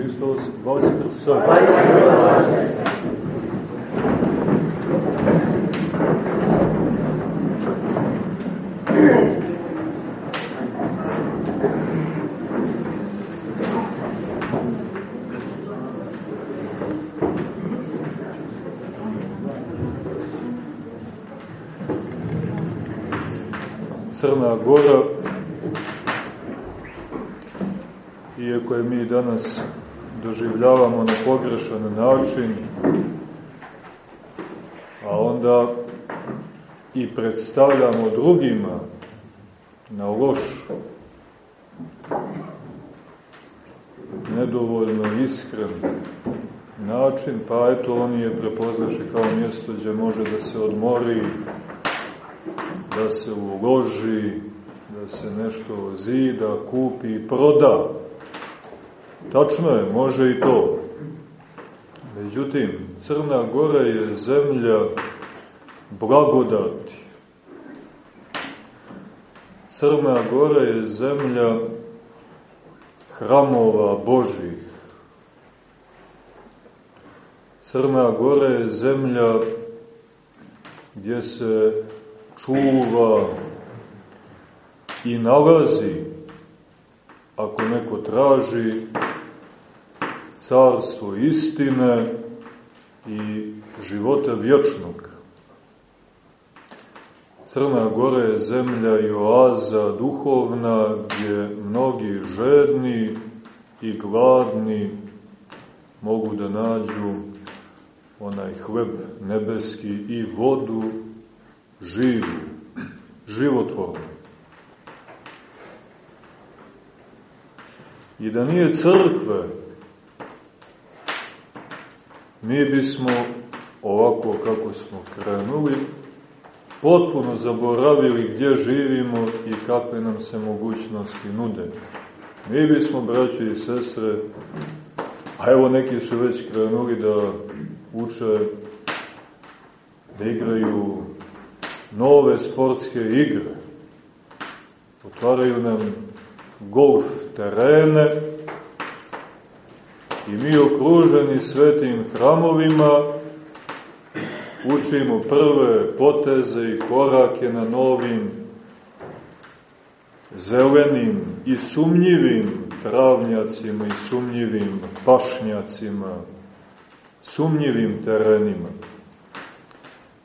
Hristos Vaskrsa. Crna Gora, iako je mi danas doživljavamo na pogrešan način, a onda i predstavljamo drugima na loš, nedovoljno iskren način, pa eto oni je prepoznaše kao mjesto gdje može da se odmori, da se uloži, da se nešto zida, kupi i proda. Tačno je, može i to. Međutim, Crna Gora je zemlja blagodati. Crna Gora je zemlja hramova Božih. Crna Gora je zemlja gdje se čuva i nalazi, ako neko traži, carstvo istine i života vječnog. Crna Gora je zemlja i oaza duhovna gdje mnogi žedni i gladni mogu da nađu onaj hleb nebeski i vodu živu, životvornu. I da nije crkve, mi bismo ovako kako smo krenuli, potpuno zaboravili gdje živimo i kakve nam se mogućnosti nude. Mi bismo, braći i sestre, a evo neki su već krenuli da uče, da igraju nove sportske igre. Otvaraju nam golf terene i mi okruženi svetim hramovima učimo prve poteze i korake na novim zelenim i sumnjivim travnjacima i sumnjivim pašnjacima, sumnjivim terenima.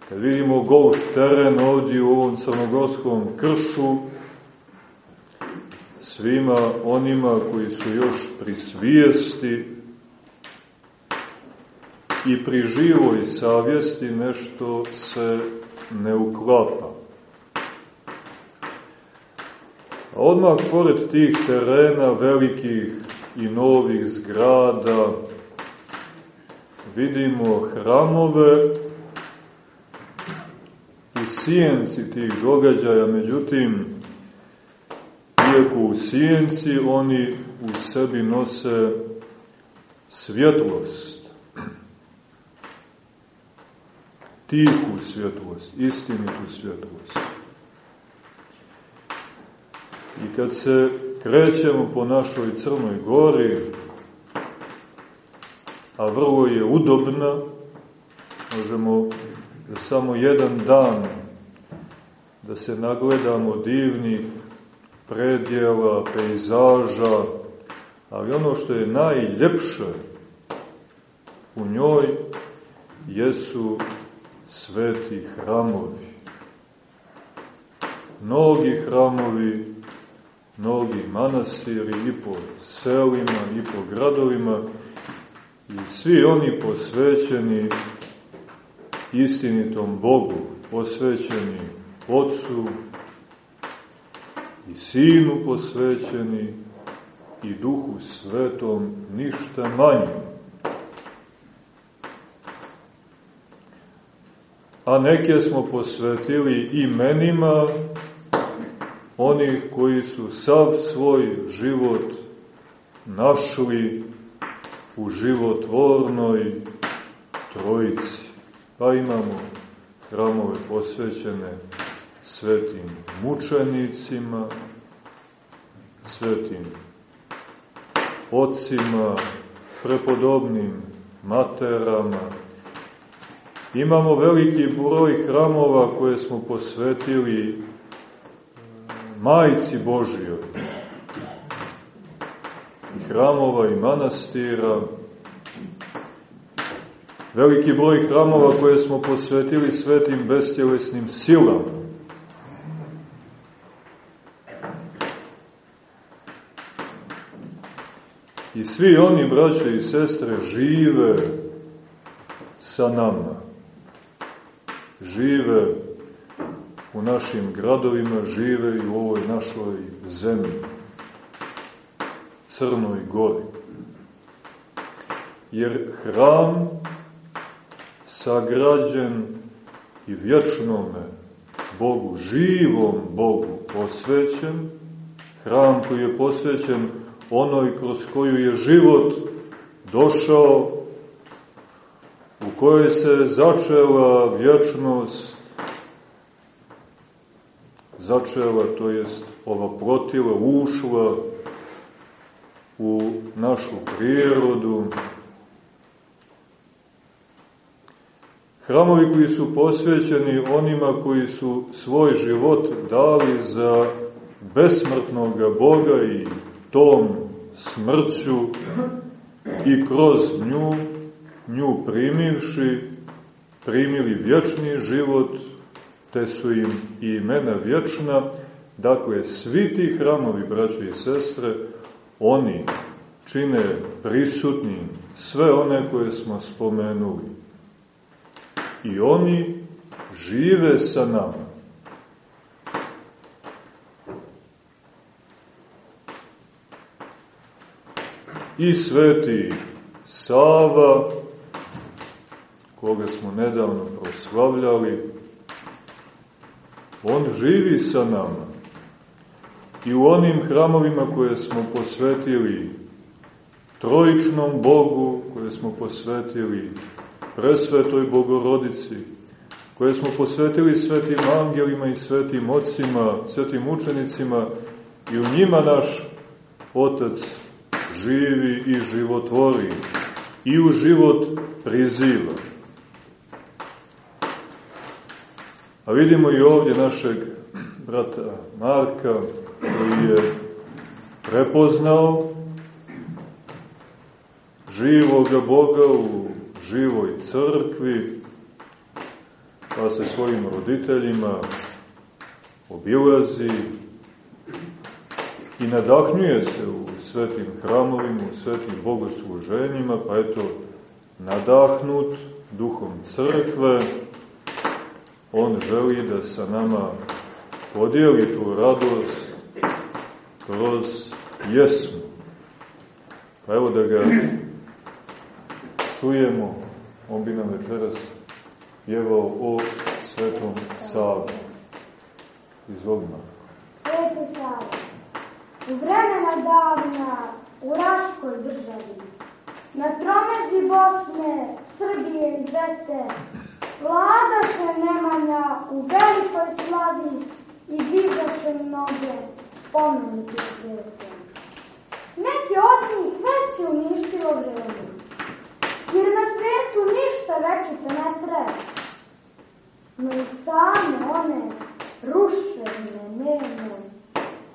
Kad vidimo golf teren ovdje u ovom crnogorskom kršu, svima onima koji su još pri svijesti i pri živoj savjesti nešto se ne uklapa. A odmah pored tih terena velikih i novih zgrada vidimo hramove u sijenci tih događaja, međutim, iako u sijenci, oni u sebi nose svjetlost. Tihu svjetlost, istinitu svjetlost. I kad se krećemo po našoj Crnoj gori, a vrlo je udobna, možemo samo jedan dan da se nagledamo divnih predjela, pejzaža, ali ono što je najljepše u njoj jesu sveti hramovi. Mnogi hramovi, mnogi manastiri i po selima i po gradovima i svi oni posvećeni istinitom Bogu, posvećeni Otcu i Sinu posvećeni i Duhu Svetom ništa manje. A neke smo posvetili imenima onih koji su sav svoj život našli u životvornoj trojici. Pa imamo hramove posvećene svetim mučenicima, svetim ocima, prepodobnim materama. Imamo veliki broj hramova koje smo posvetili Majci Božijoj. I hramova i manastira. Veliki broj hramova koje smo posvetili svetim bestjelesnim silama. I svi oni, braće i sestre, žive sa nama. Žive u našim gradovima, žive i u ovoj našoj zemlji, Crnoj gori. Jer hram sagrađen i vječnome Bogu, živom Bogu posvećen, hram koji je posvećen onoj kroz koju je život došao, u kojoj se začela vječnost, začela, to jest ova protila, ušla u našu prirodu. Hramovi koji su posvećeni onima koji su svoj život dali za besmrtnog Boga i tom smrću i kroz nju, nju primivši, primili vječni život, te su im i imena vječna, dakle, svi ti hramovi, braće i sestre, oni čine prisutnim sve one koje smo spomenuli. I oni žive sa nama. i sveti Sava, koga smo nedavno proslavljali, on živi sa nama. I u onim hramovima koje smo posvetili trojičnom Bogu, koje smo posvetili presvetoj Bogorodici, koje smo posvetili svetim angelima i svetim ocima, svetim učenicima i u njima naš Otac živi i životvori i u život priziva. A vidimo i ovdje našeg brata Marka koji je prepoznao živoga Boga u živoj crkvi, pa se svojim roditeljima obilazi i nadahnjuje se u svetim hramovima, u svetim bogosluženjima, pa eto, nadahnut duhom crkve, on želi da sa nama podijeli tu radost kroz jesmu. Pa evo da ga čujemo, on bi nam večeras pjevao o svetom Savu. Izvolimo. Sveti Sava. U vremena davna, u Raškoj državi, na tromeđi Bosne, Srbije i Zete, vladaše Nemanja u velikoj slavi i dizaše mnoge spomenike svete. Neki od njih već je uništilo vreme, jer na svetu ništa večito ne treba. No i same one ruševine nema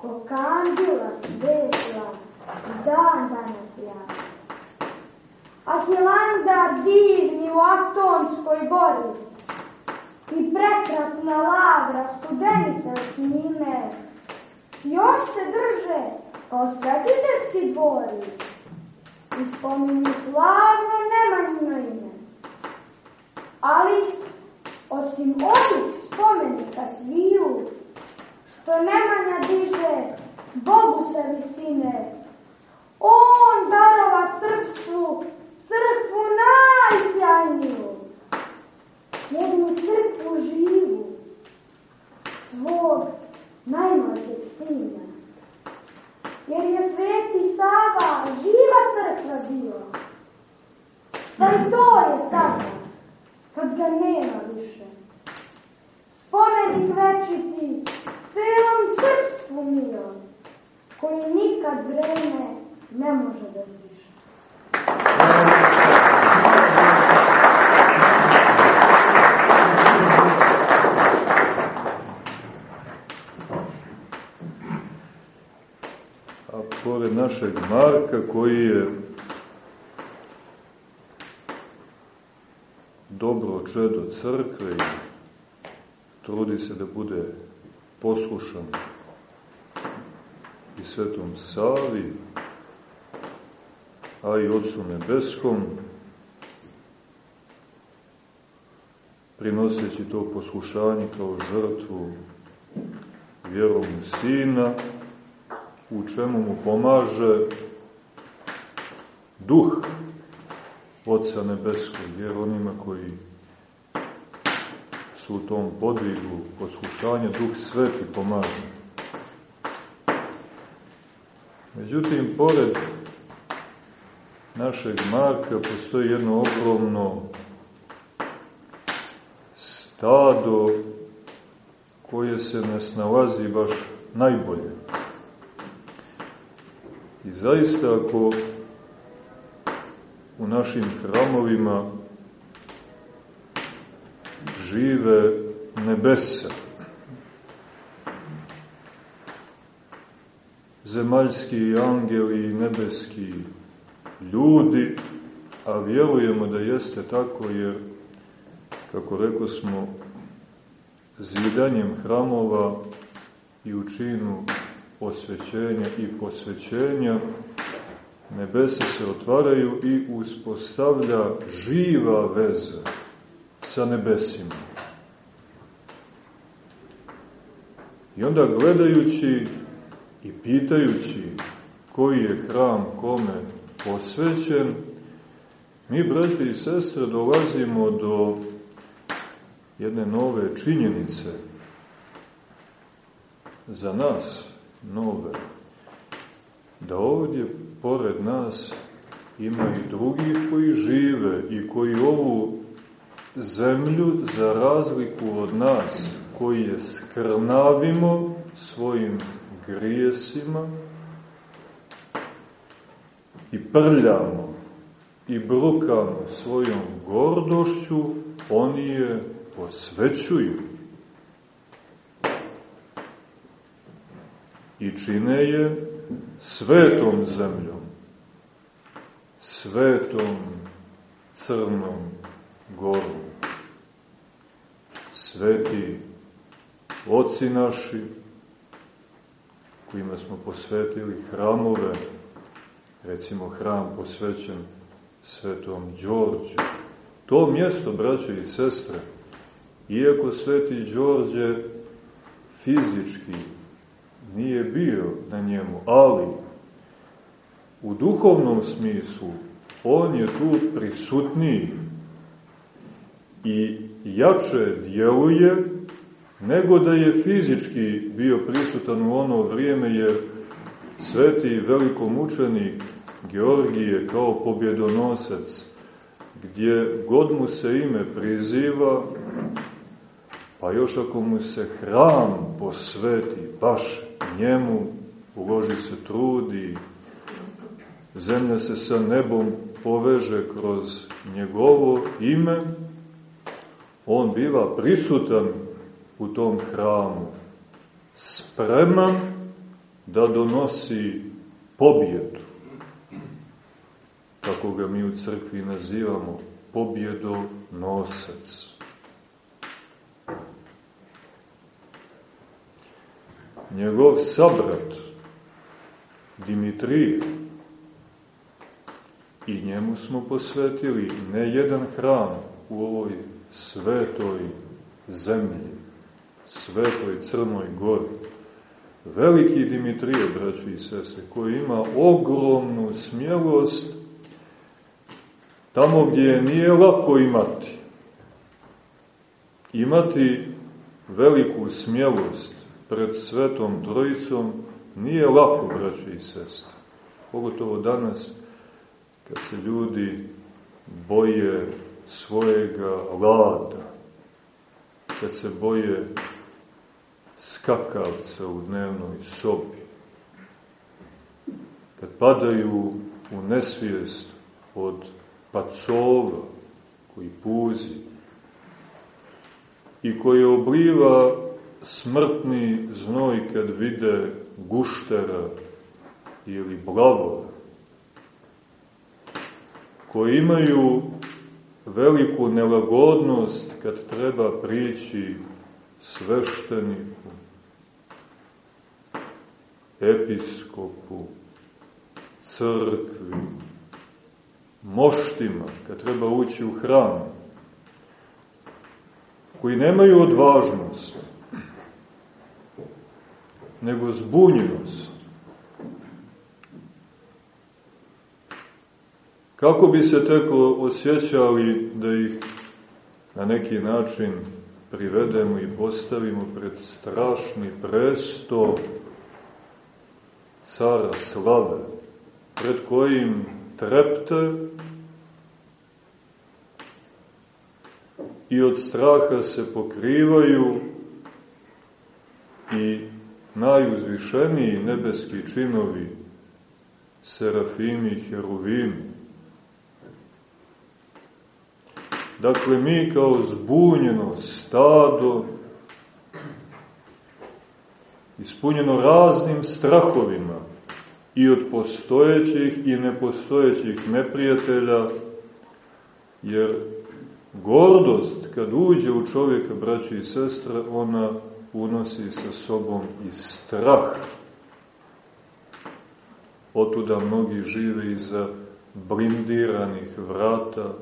ko kandila svetla dan danas ja. Ahilandar divni u Atonskoj gori i prekrasna lavra studenita s njime još se drže kao svetiteljski dvori i spominju slavno nemanjino ime. Ali, osim ovih spomenika sviju, što Nemanja diže Bogu sa visine. On darova srpstvu crkvu najsjajniju, jednu crkvu živu, svog najmlađeg sina. Jer je sveti Sava živa crkva bila. Pa i to je sada, kad ga nema više. Spomenik večiti celom srpstvu mirom, koji nikad vreme ne može da zviše. Našeg Marka koji je dobro čedo crkve i trudi se da bude poslušan i svetom Savi, a i Otcu Nebeskom, prinoseći to poslušanje kao žrtvu vjerom Sina, u čemu mu pomaže duh Otca Nebeskog, jer onima koji su u tom podvigu poslušanja, duh sveti pomaže. Međutim, pored našeg Marka postoji jedno ogromno stado koje se ne snalazi baš najbolje. I zaista ako u našim hramovima žive nebesa, zemaljski angeli i nebeski ljudi, a vjerujemo da jeste tako jer, kako rekao smo, zidanjem hramova i učinu osvećenja i posvećenja, nebesa se otvaraju i uspostavlja živa veza sa nebesima. I onda gledajući i pitajući koji je hram kome posvećen, mi, braći i sestre, dolazimo do jedne nove činjenice za nas, nove, da ovdje pored nas ima i drugih koji žive i koji ovu zemlju za razliku od nas koji je skrnavimo svojim grijesima i prljamo i brukamo svojom gordošću, oni je posvećuju i čine je svetom zemljom, svetom crnom gorom. Sveti oci naši, kojima smo posvetili hramove, recimo hram posvećen svetom Đorđu. To mjesto, braće i sestre, iako sveti Đorđe fizički nije bio na njemu, ali u duhovnom smislu on je tu prisutniji i jače djeluje nego da je fizički bio prisutan u ono vrijeme jer sveti velikomučenik Georgije kao pobjedonosac gdje god mu se ime priziva pa još ako mu se hram posveti baš njemu uloži se trudi zemlja se sa nebom poveže kroz njegovo ime on biva prisutan u tom hramu, spreman da donosi pobjedu, kako ga mi u crkvi nazivamo, pobjedonosac. Njegov sabrat, Dimitrije, i njemu smo posvetili ne jedan hram u ovoj svetoj zemlji, svetoj crnoj gori. Veliki Dimitrije, braću i sese, koji ima ogromnu smjelost tamo gdje je nije lako imati. Imati veliku smjelost pred svetom trojicom nije lako, braću i sestre. Pogotovo danas, kad se ljudi boje svojega lada, kad se boje skakavca u dnevnoj sobi, kad padaju u nesvijest od pacova koji puzi i koji obliva smrtni znoj kad vide guštera ili blagor, koji imaju veliku nelagodnost kad treba prići svešteniku, episkopu, crkvi, moštima, kad treba ući u hram, koji nemaju odvažnost, nego zbunjenost. Kako bi se teko osjećali da ih na neki način privedemo i postavimo pred strašni presto cara slave, pred kojim trepte i od straha se pokrivaju najuzvišeniji nebeski činovi, serafimi i heruvimi. Dakle, mi kao zbunjeno stado, ispunjeno raznim strahovima i od postojećih i nepostojećih neprijatelja, jer gordost kad uđe u čovjeka, braći i sestre, ona unosi sa sobom i strah. Otuda mnogi žive iza blindiranih vrata,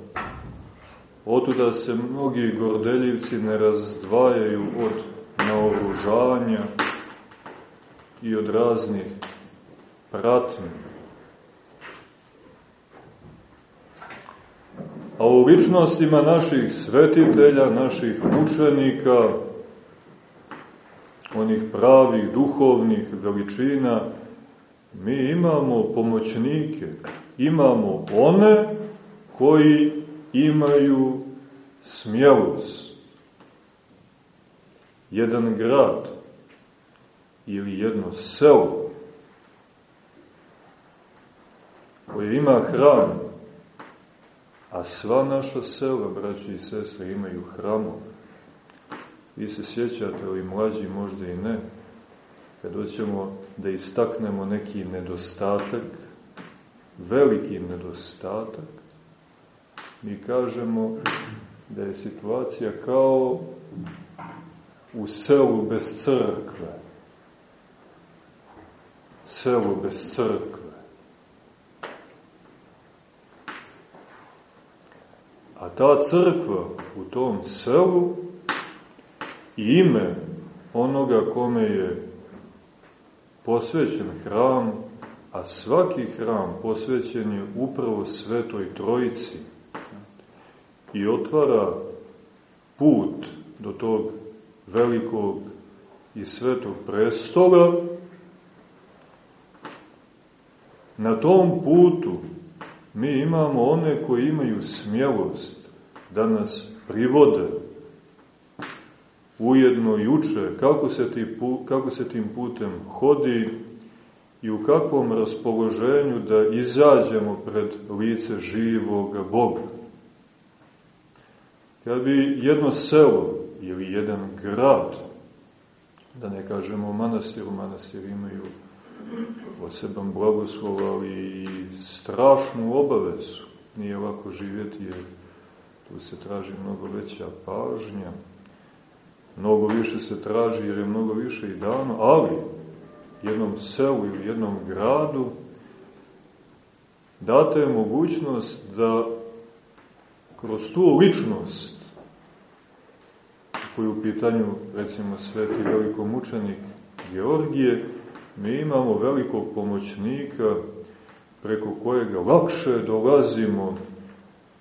otuda se mnogi gordeljivci ne razdvajaju od naoružanja i od raznih pratnji. A u ličnostima naših svetitelja, naših mučenika, onih pravih duhovnih veličina, mi imamo pomoćnike, imamo one koji imaju smjelost. Jedan grad ili jedno selo koje ima hram, a sva naša sela, braći i sestre, imaju hramove. Vi se sjećate, ali mlađi možda i ne, kad hoćemo da istaknemo neki nedostatak, veliki nedostatak, mi kažemo da je situacija kao u selu bez crkve. Selo bez crkve. A ta crkva u tom selu ime onoga kome je posvećen hram, a svaki hram posvećen je upravo Svetoj Trojici i otvara put do tog velikog i svetog prestola, na tom putu mi imamo one koji imaju smjelost da nas privode ujedno i uče kako se, ti, kako se tim putem hodi i u kakvom raspoloženju da izađemo pred lice živog Boga. Kad bi jedno selo ili jedan grad, da ne kažemo manastir, manastir imaju poseban blagoslov, ali i strašnu obavezu. Nije ovako živjeti jer tu se traži mnogo veća pažnja, mnogo više se traži jer je mnogo više i dano, ali jednom selu ili jednom gradu date je mogućnost da kroz tu ličnost koju u pitanju recimo sveti velikomučenik Georgije mi imamo velikog pomoćnika preko kojega lakše dolazimo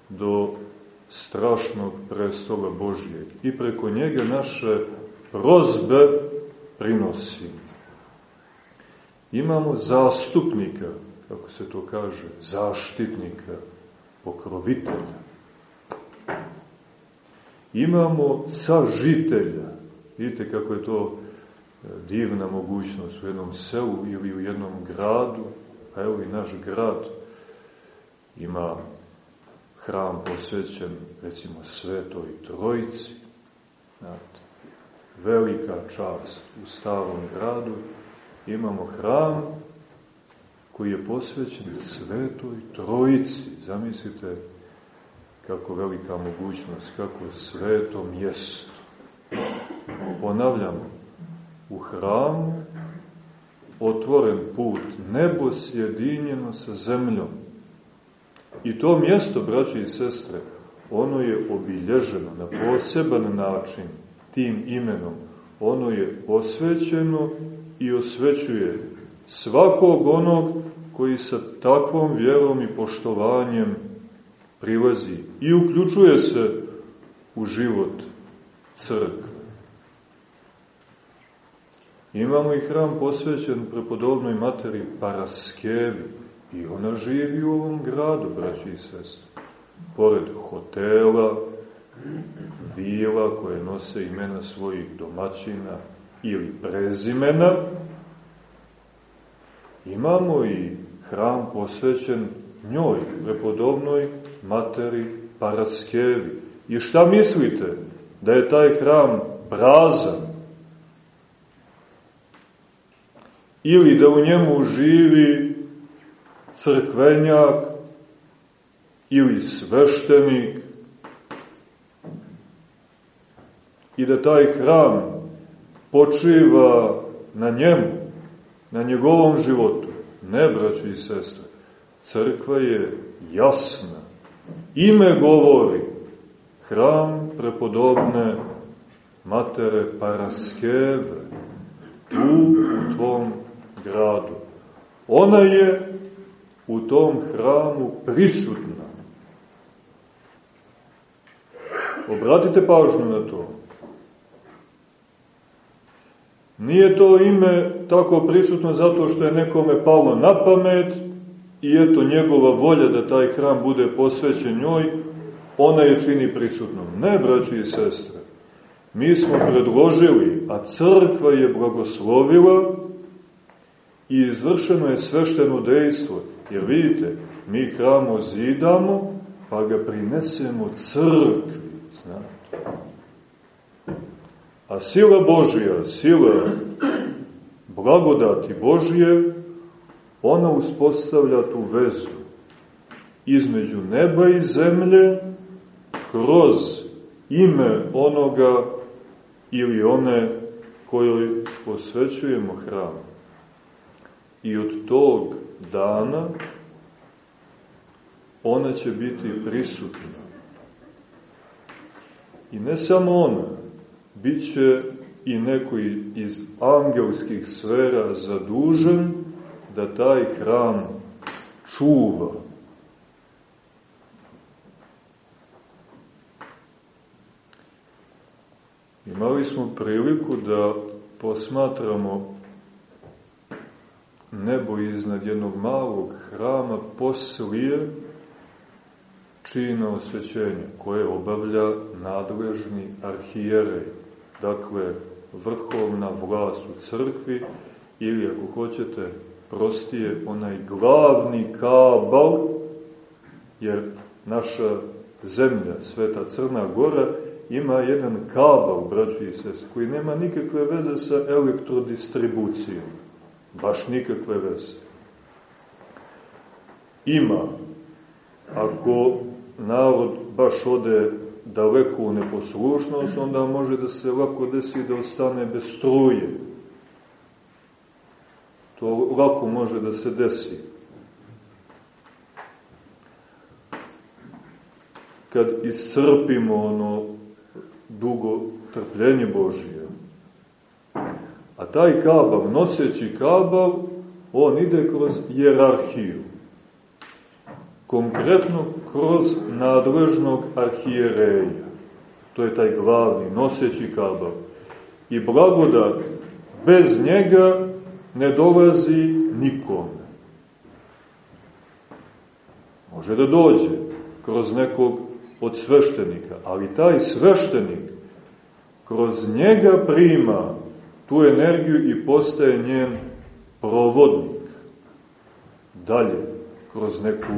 do strašnog prestola Božijeg i preko njega naše prozbe prinosi. Imamo zastupnika, kako se to kaže, zaštitnika, pokrovitelja. Imamo sažitelja. Vidite kako je to e, divna mogućnost u jednom selu ili u jednom gradu, a evo i naš grad ima hram posvećen, recimo, Svetoj Trojici, znate, velika čast u starom gradu, imamo hram koji je posvećen svetoj trojici. Zamislite kako velika mogućnost, kako sveto mjesto. Ponavljamo, u hramu otvoren put, nebo sjedinjeno sa zemljom. I to mjesto, braći i sestre, ono je obilježeno na poseban način tim imenom. Ono je posvećeno i osvećuje svakog onog koji sa takvom vjerom i poštovanjem prilazi i uključuje se u život crkve. Imamo i hram posvećen prepodobnoj materi Paraskevi i ona živi u ovom gradu, braći i sestri. Pored hotela, vila koje nose imena svojih domaćina ili prezimena, imamo i hram posvećen njoj, prepodobnoj materi Paraskevi. I šta mislite? Da je taj hram prazan? Ili da u njemu živi crkvenjak ili sveštenik i da taj hram počiva na njemu, na njegovom životu. Ne, braći i sestre, crkva je jasna. Ime govori, hram prepodobne matere Paraskeve, tu u tvom gradu. Ona je u tom hramu prisutna. Obratite pažnju na to. Nije to ime tako prisutno zato što je nekome palo na pamet i eto njegova volja da taj hram bude posvećen njoj, ona je čini prisutnom. Ne, braći i sestre, mi smo predložili, a crkva je blagoslovila i izvršeno je svešteno dejstvo. Jer vidite, mi hram zidamo, pa ga prinesemo crkvi, znate. A sila Božija, sila blagodati Božije, ona uspostavlja tu vezu između neba i zemlje kroz ime onoga ili one kojoj posvećujemo hram. I od tog dana ona će biti prisutna. I ne samo ona, bit će i neko iz angelskih sfera zadužen da taj hram čuva. Imali smo priliku da posmatramo nebo iznad jednog malog hrama poslije čina osvećenja koje obavlja nadležni arhijerej, dakle vrhovna vlast u crkvi ili ako hoćete prostije onaj glavni kabal jer naša zemlja, Sveta Crna Gora, ima jedan kabal, braći i sest, koji nema nikakve veze sa elektrodistribucijom. Baš nikakve veze. Ima, ako narod baš ode daleko u neposlušnost, onda može da se lako desi da ostane bez struje. To lako može da se desi. Kad iscrpimo ono dugo trpljenje Božije. A taj kabal, noseći kabal, on ide kroz jerarhiju konkretno kroz nadležnog arhijereja. To je taj glavni, noseći kabal. I blagodat bez njega ne dolazi nikome. Može da dođe kroz nekog od sveštenika, ali taj sveštenik kroz njega prima tu energiju i postaje njen provodnik. Dalje, kroz neku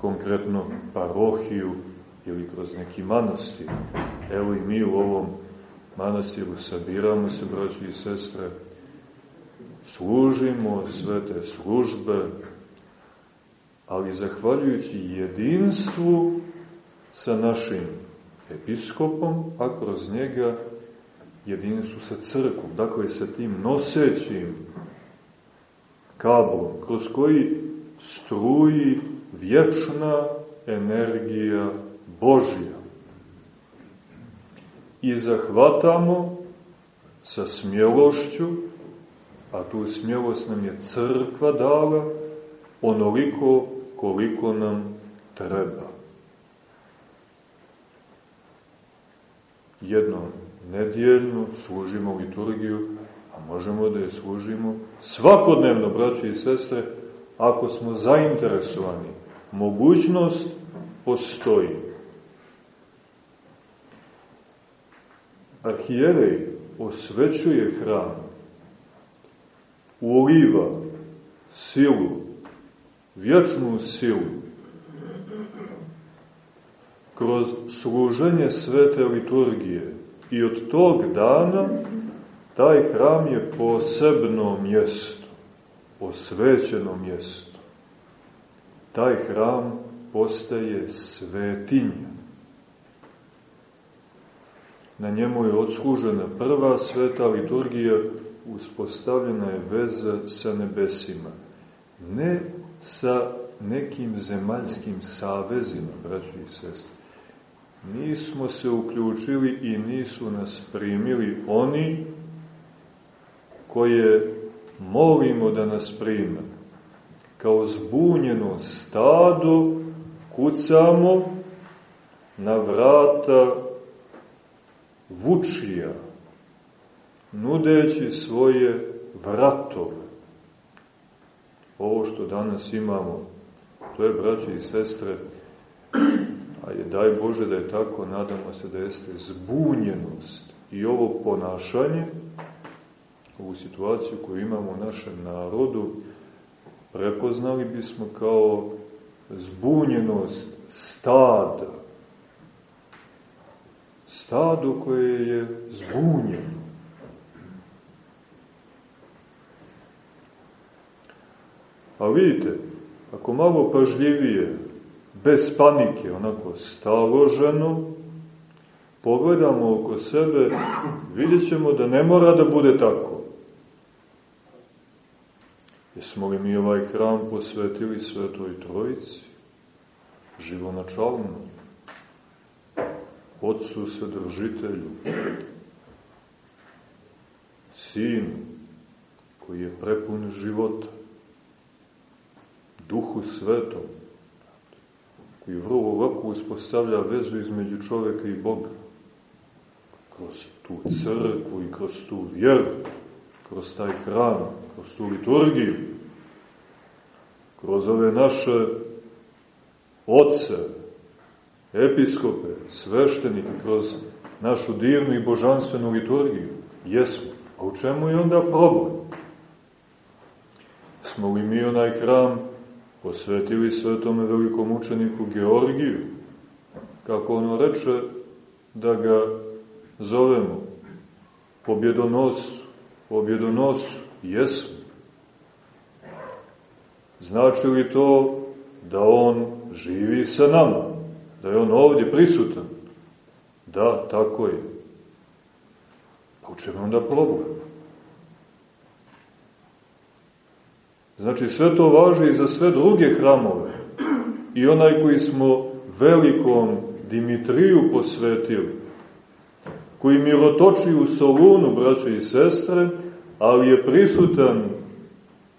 konkretno parohiju ili kroz neki manastir. Evo i mi u ovom manastiru sabiramo se, braći i sestre, služimo sve te službe, ali zahvaljujući jedinstvu sa našim episkopom, a kroz njega jedinstvu sa crkvom, dakle sa tim nosećim kablom, kroz koji struji vječna energija Božja. I zahvatamo sa smjelošću, a tu smjelost nam je crkva dala, onoliko koliko nam treba. Jedno nedjeljno služimo liturgiju, a možemo da je služimo svakodnevno, braći i sestre, ako smo zainteresovani. Mogućnost postoji. Arhijerej osvećuje hram, uliva silu, vječnu silu, kroz služenje svete liturgije. I od tog dana taj hram je posebno mjesto, osvećeno mjesto. Taj hram postaje svetinja. Na njemu je odslužena prva sveta liturgija, uspostavljena je veza sa nebesima. Ne sa nekim zemaljskim savezima, braći i sestri. Nismo se uključili i nisu nas primili oni koje molimo da nas prime. Kao zbunjeno stado kucamo na vrata vučija, nudeći svoje vratove. Ovo što danas imamo, to je, braći i sestre, a je daj Bože da je tako, nadamo se da jeste zbunjenost i ovo ponašanje, ovu situaciju koju imamo u našem narodu, prepoznali bismo kao zbunjenost stada. Stado koje je zbunjeno. A vidite, ako malo pažljivije, bez panike, onako staloženo, pogledamo oko sebe, vidjet ćemo da ne mora da bude tako. Jesmo li mi ovaj hram posvetili Svetoj Trojici, živonačalno, Otcu Sadržitelju, Sinu, koji je prepun života, Duhu Svetom, koji vrlo lako uspostavlja vezu između čoveka i Boga, kroz tu crkvu i kroz tu vjeru, kroz taj hram, kroz tu liturgiju, kroz ove naše oce, episkope, sveštenike, kroz našu divnu i božanstvenu liturgiju. Jesmo. A u čemu je onda problem? Smo li mi onaj hram posvetili svetome velikom učeniku Georgiju, kako ono reče da ga zovemo pobjedonoscu, pobjedonoscu, jesmo. Znači li to da on živi sa nama? Da je on ovdje prisutan? Da, tako je. Pa u čemu onda problem? Znači sve to važi i za sve druge hramove. I onaj koji smo velikom Dimitriju posvetili, koji mirotoči u Solunu, braće i sestre, ali je prisutan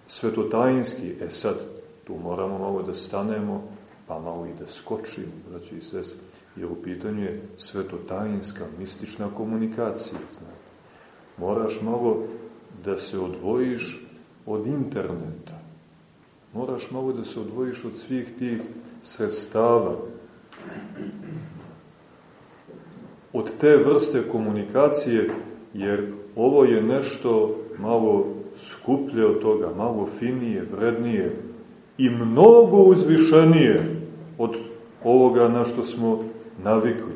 svetotajinski. E sad, tu moramo malo da stanemo, pa malo i da skočimo, braći i sest, jer u pitanju je svetotajinska, mistična komunikacija, znate. Moraš malo da se odvojiš od interneta. Moraš malo da se odvojiš od svih tih sredstava, od te vrste komunikacije, jer ovo je nešto malo skuplje od toga, malo finije, vrednije i mnogo uzvišenije od ovoga na što smo navikli.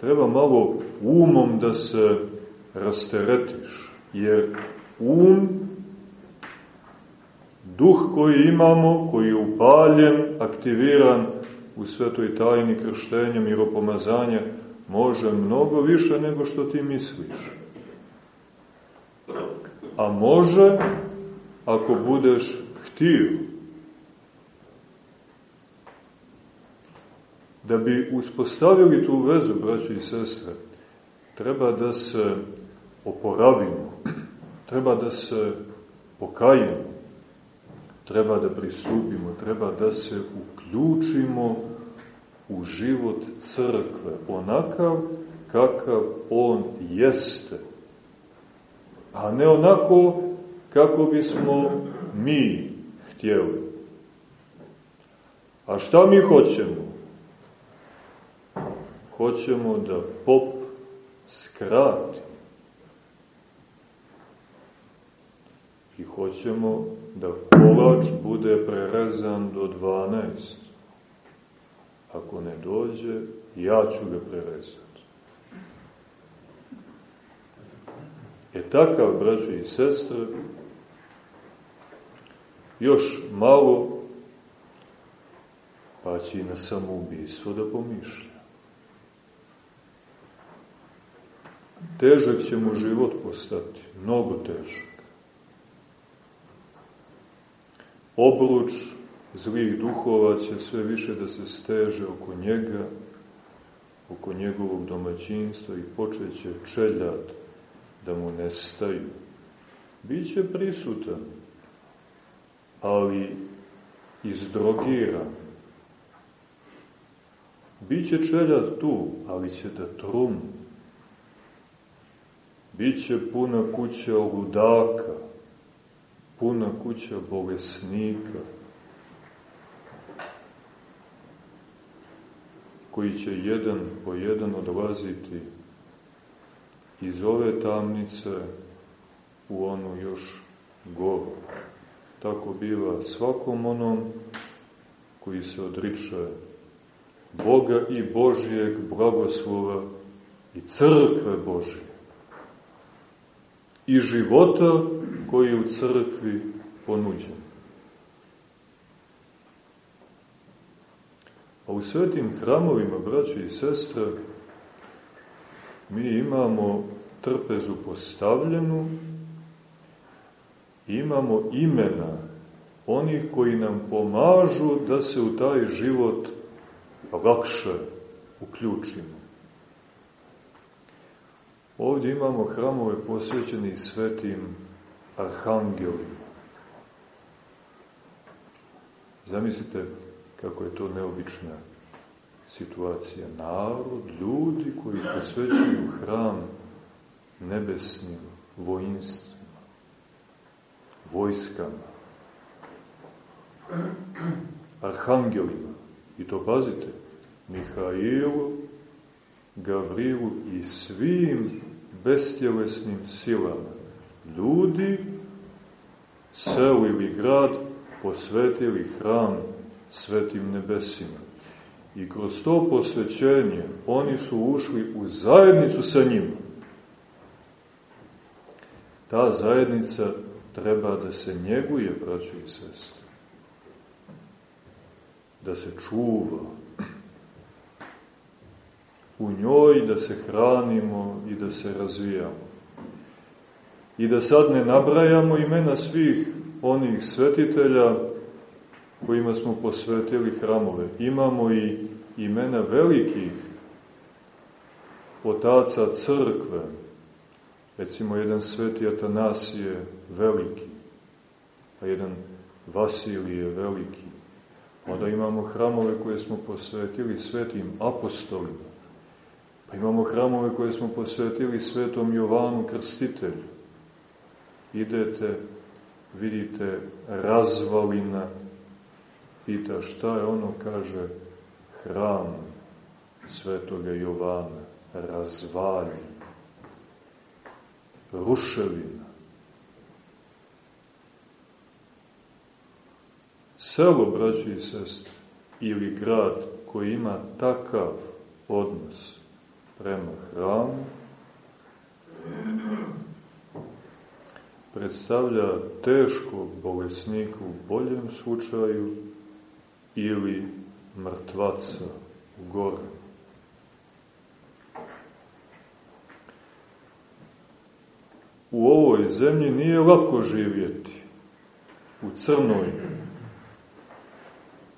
Treba malo umom da se rasteretiš, jer um duh koji imamo, koji je upaljen, aktiviran u svetoj tajni krštenja, miropomazanja, može mnogo više nego što ti misliš. A može, ako budeš htio. Da bi uspostavili tu vezu, braći i sestre, treba da se oporavimo, treba da se pokajemo, treba da pristupimo, treba da se uključimo u život crkve, onakav kakav on jeste, a ne onako kako bismo mi htjeli. A šta mi hoćemo? Hoćemo da pop skrati. I hoćemo da kolač bude prerezan do 12. Ako ne dođe, ja ću ga prerezati. E takav, braćo i sestre, još malo, pa će i na samoubistvo da pomišlja. Težak će mu život postati, mnogo težak. Obruč zlih duhova će sve više da se steže oko njega, oko njegovog domaćinstva i počeće čeljat da mu nestaju. Biće prisutan, ali izdrogiran. Biće čeljat tu, ali će da trum. Biće puna kuća ludaka, puna kuća bolesnika, koji će jedan po jedan odlaziti iz ove tamnice u onu još goru. Tako biva svakom onom koji se odriče Boga i Božijeg blagoslova i crkve Božije. I života koji je u crkvi ponuđen. A u svetim hramovima, braće i sestre, mi imamo trpezu postavljenu, imamo imena onih koji nam pomažu da se u taj život lakše uključimo. Ovdje imamo hramove posvećeni svetim arhangelima. Zamislite kako je to neobična situacija. Narod, ljudi koji posvećuju hram nebesnim vojinstvima, vojskama, arhangelima. I to pazite, Mihailu, Gavrilu i svim bestjelesnim silama. Ljudi selu ili grad posvetili hram svetim nebesima. I kroz to posvećenje oni su ušli u zajednicu sa njima. Ta zajednica treba da se njeguje, braćo i sestre. Da se čuva. U njoj da se hranimo i da se razvijamo. I da sad ne nabrajamo imena svih onih svetitelja kojima smo posvetili hramove. Imamo i imena velikih otaca crkve. Recimo, jedan sveti Atanasije veliki, a jedan Vasilije veliki. Onda imamo hramove koje smo posvetili svetim apostolima. Pa imamo hramove koje smo posvetili svetom Jovanu Krstitelju. Idete, vidite razvalina pita šta je ono, kaže, hram svetoga Jovana, razvaljen, ruševina. Selo, braći i sestre, ili grad koji ima takav odnos prema hramu, predstavlja teškog bolesnika u boljem slučaju ili mrtvaca u gorem. U ovoj zemlji nije lako živjeti. U crnoj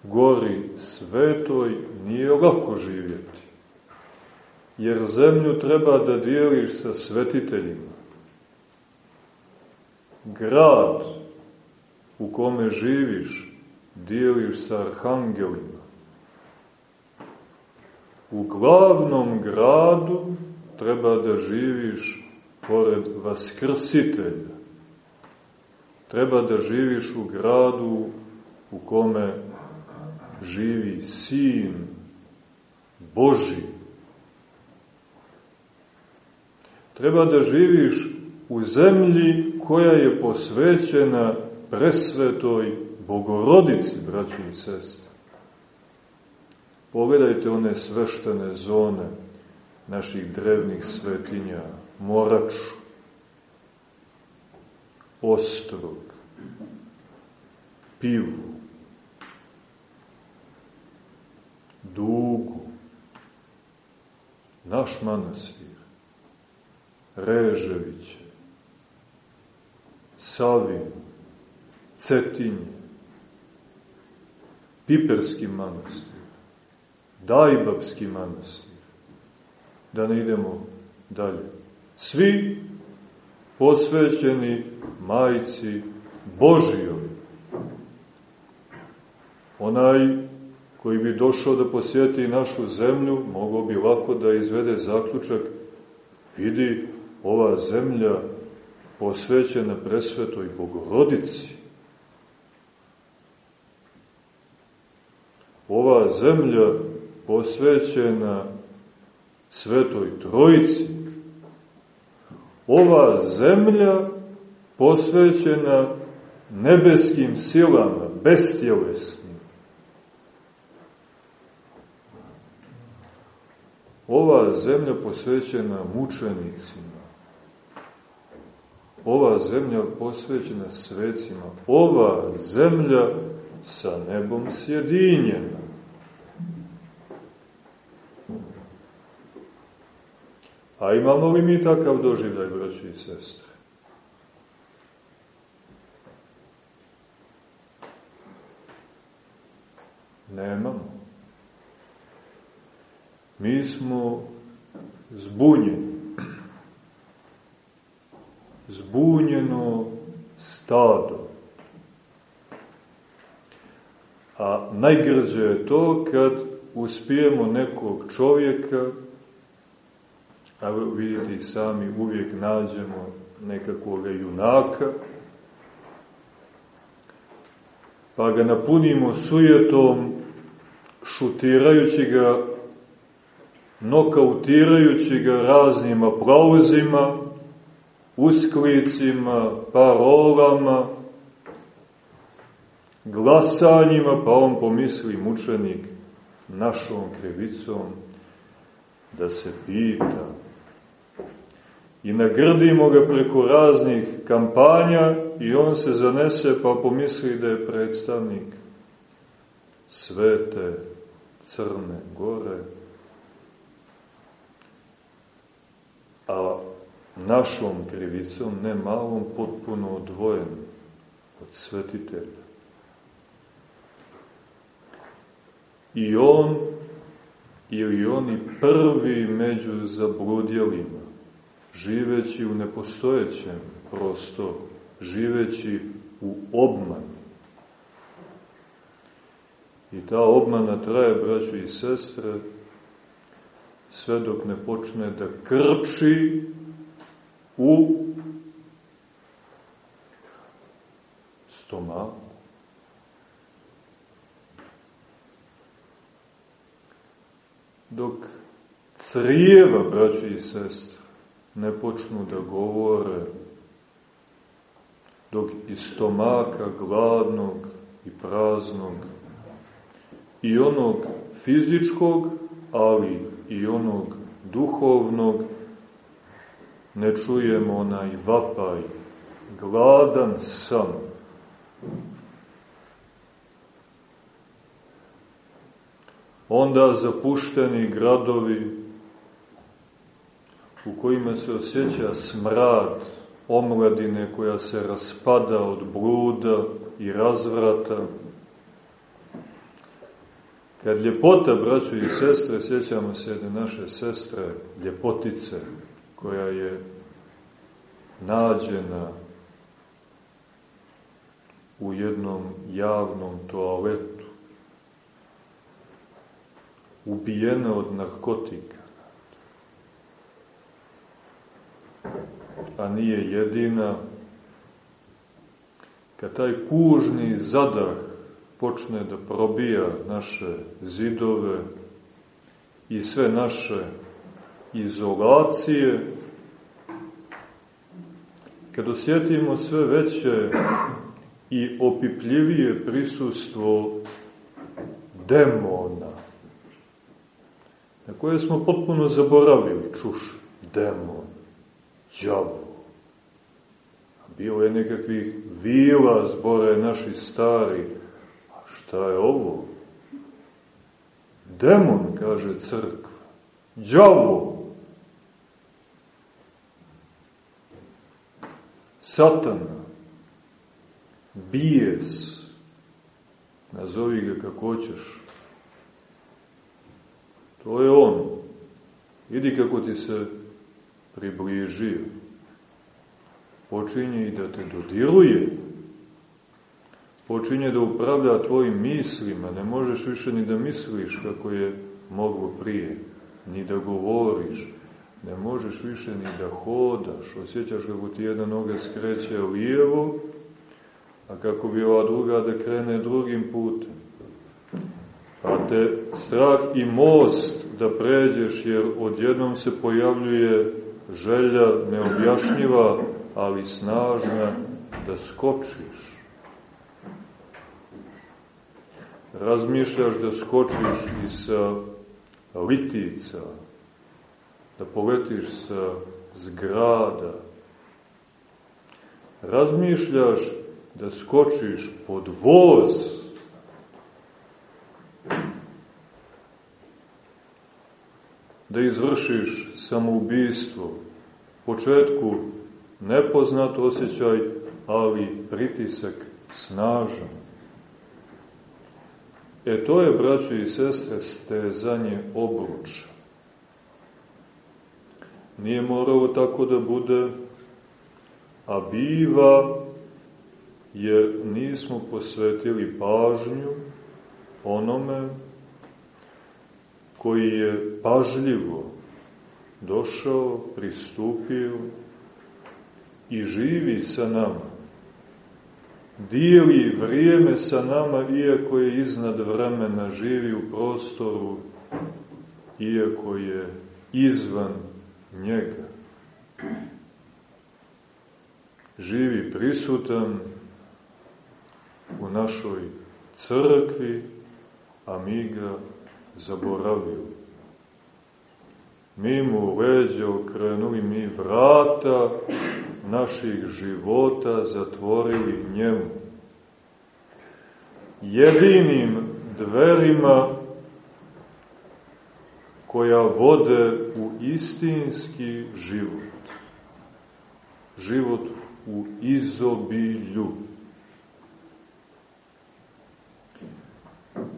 gori svetoj nije lako živjeti. Jer zemlju treba da dijeliš sa svetiteljima. Grad u kome živiš dijeliš sa arhangelima. U glavnom gradu treba da živiš pored Vaskrsitelja. Treba da živiš u gradu u kome živi Sin Boži. Treba da živiš u zemlji koja je posvećena presvetoj Bogorodici, braći i sestre. Pogledajte one sveštene zone naših drevnih svetinja, Moraču, Ostrog, Pivu, Dugu, naš manastir, Reževiće, Savin, Cetinje, Piperski manastir, Dajbabski manastir, da ne idemo dalje. Svi posvećeni majci Božijoj. Onaj koji bi došao da posjeti našu zemlju, mogao bi lako da izvede zaključak, vidi ova zemlja posvećena presvetoj Bogorodici. Ova zemlja posvećena Svetoj Trojici. Ova zemlja posvećena nebeskim silama, bestjelesnim. Ova zemlja posvećena mučenicima. Ova zemlja posvećena svecima. Ova zemlja sa nebom sjedinjena. A imamo li mi takav doživljaj, braći i sestre? Nemamo. Mi smo zbunjeni. Zbunjeno stado. A najgrđe je to kad uspijemo nekog čovjeka A vidite sami, uvijek nađemo nekakvog junaka, pa ga napunimo sujetom, šutirajući ga, nokautirajući ga raznim aplauzima, usklicima, parolama, glasanjima, pa on pomisli mučenik našom krivicom da se pita. I nagrdimo ga preko raznih kampanja i on se zanese pa pomisli da je predstavnik svete crne gore, a našom krivicom, ne malom, potpuno odvojen od svetitelja. I on ili oni prvi među zabludjelima živeći u nepostojećem prostoru, živeći u obmanu. I ta obmana traje, braćo i sestre, sve dok ne počne da krči u stomaku. Dok crijeva, braćo i sestre, ne počnu da govore, dok iz stomaka gladnog i praznog i onog fizičkog, ali i onog duhovnog, ne čujemo onaj vapaj gladan sam. Onda zapušteni gradovi u kojima se osjeća smrad omladine koja se raspada od bluda i razvrata. Kad ljepota, braćo i sestre, sjećamo se da naše sestre, ljepotice, koja je nađena u jednom javnom toaletu, ubijena od narkotika, a nije jedina, kad taj kužni zadah počne da probija naše zidove i sve naše izolacije, kad osjetimo sve veće i opipljivije prisustvo demona, na koje smo potpuno zaboravili, čuš, demon, djavo. Bilo je nekakvih vila zbore naši stari, a šta je ovo? Demon, kaže crkva, djavo, satana, bijes, nazovi ga kako hoćeš. To je on. Vidi kako ti se približio. Počinje i da te dodiruje. Počinje da upravlja tvojim mislima. Ne možeš više ni da misliš kako je moglo prije. Ni da govoriš. Ne možeš više ni da hodaš. Osjećaš kako ti jedna noga skreće lijevo, a kako bi ova druga da krene drugim putem. Pa te strah i most da pređeš, jer odjednom se pojavljuje želja neobjašnjiva, ali snažna, da skočiš. Razmišljaš da skočiš i sa litica, da poletiš sa zgrada. Razmišljaš da skočiš pod voz, da izvršiš samoubistvo. početku nepoznat osjećaj, ali pritisak snažan. E to je, braćo i sestre, stezanje obruča. Nije moralo tako da bude, a biva jer nismo posvetili pažnju onome koji je pažljivo došao, pristupio i živi sa nama. Dijeli vrijeme sa nama, iako je iznad vremena, živi u prostoru, iako je izvan njega. Živi prisutan, u našoj crkvi, a mi ga zaboravili. Mi mu leđe okrenuli, mi vrata naših života zatvorili njemu. Jedinim dverima koja vode u istinski život. Život u izobilju.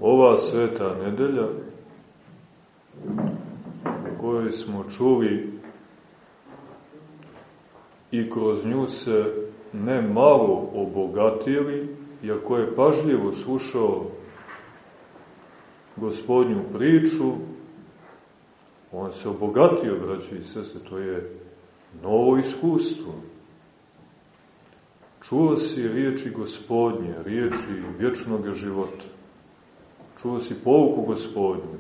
ova sveta nedelja u kojoj smo čuli i kroz nju se ne malo obogatili, iako je pažljivo slušao gospodnju priču, on se obogatio, braći i sese, to je novo iskustvo. Čuo si riječi gospodnje, riječi vječnog života čuo si pouku gospodnju.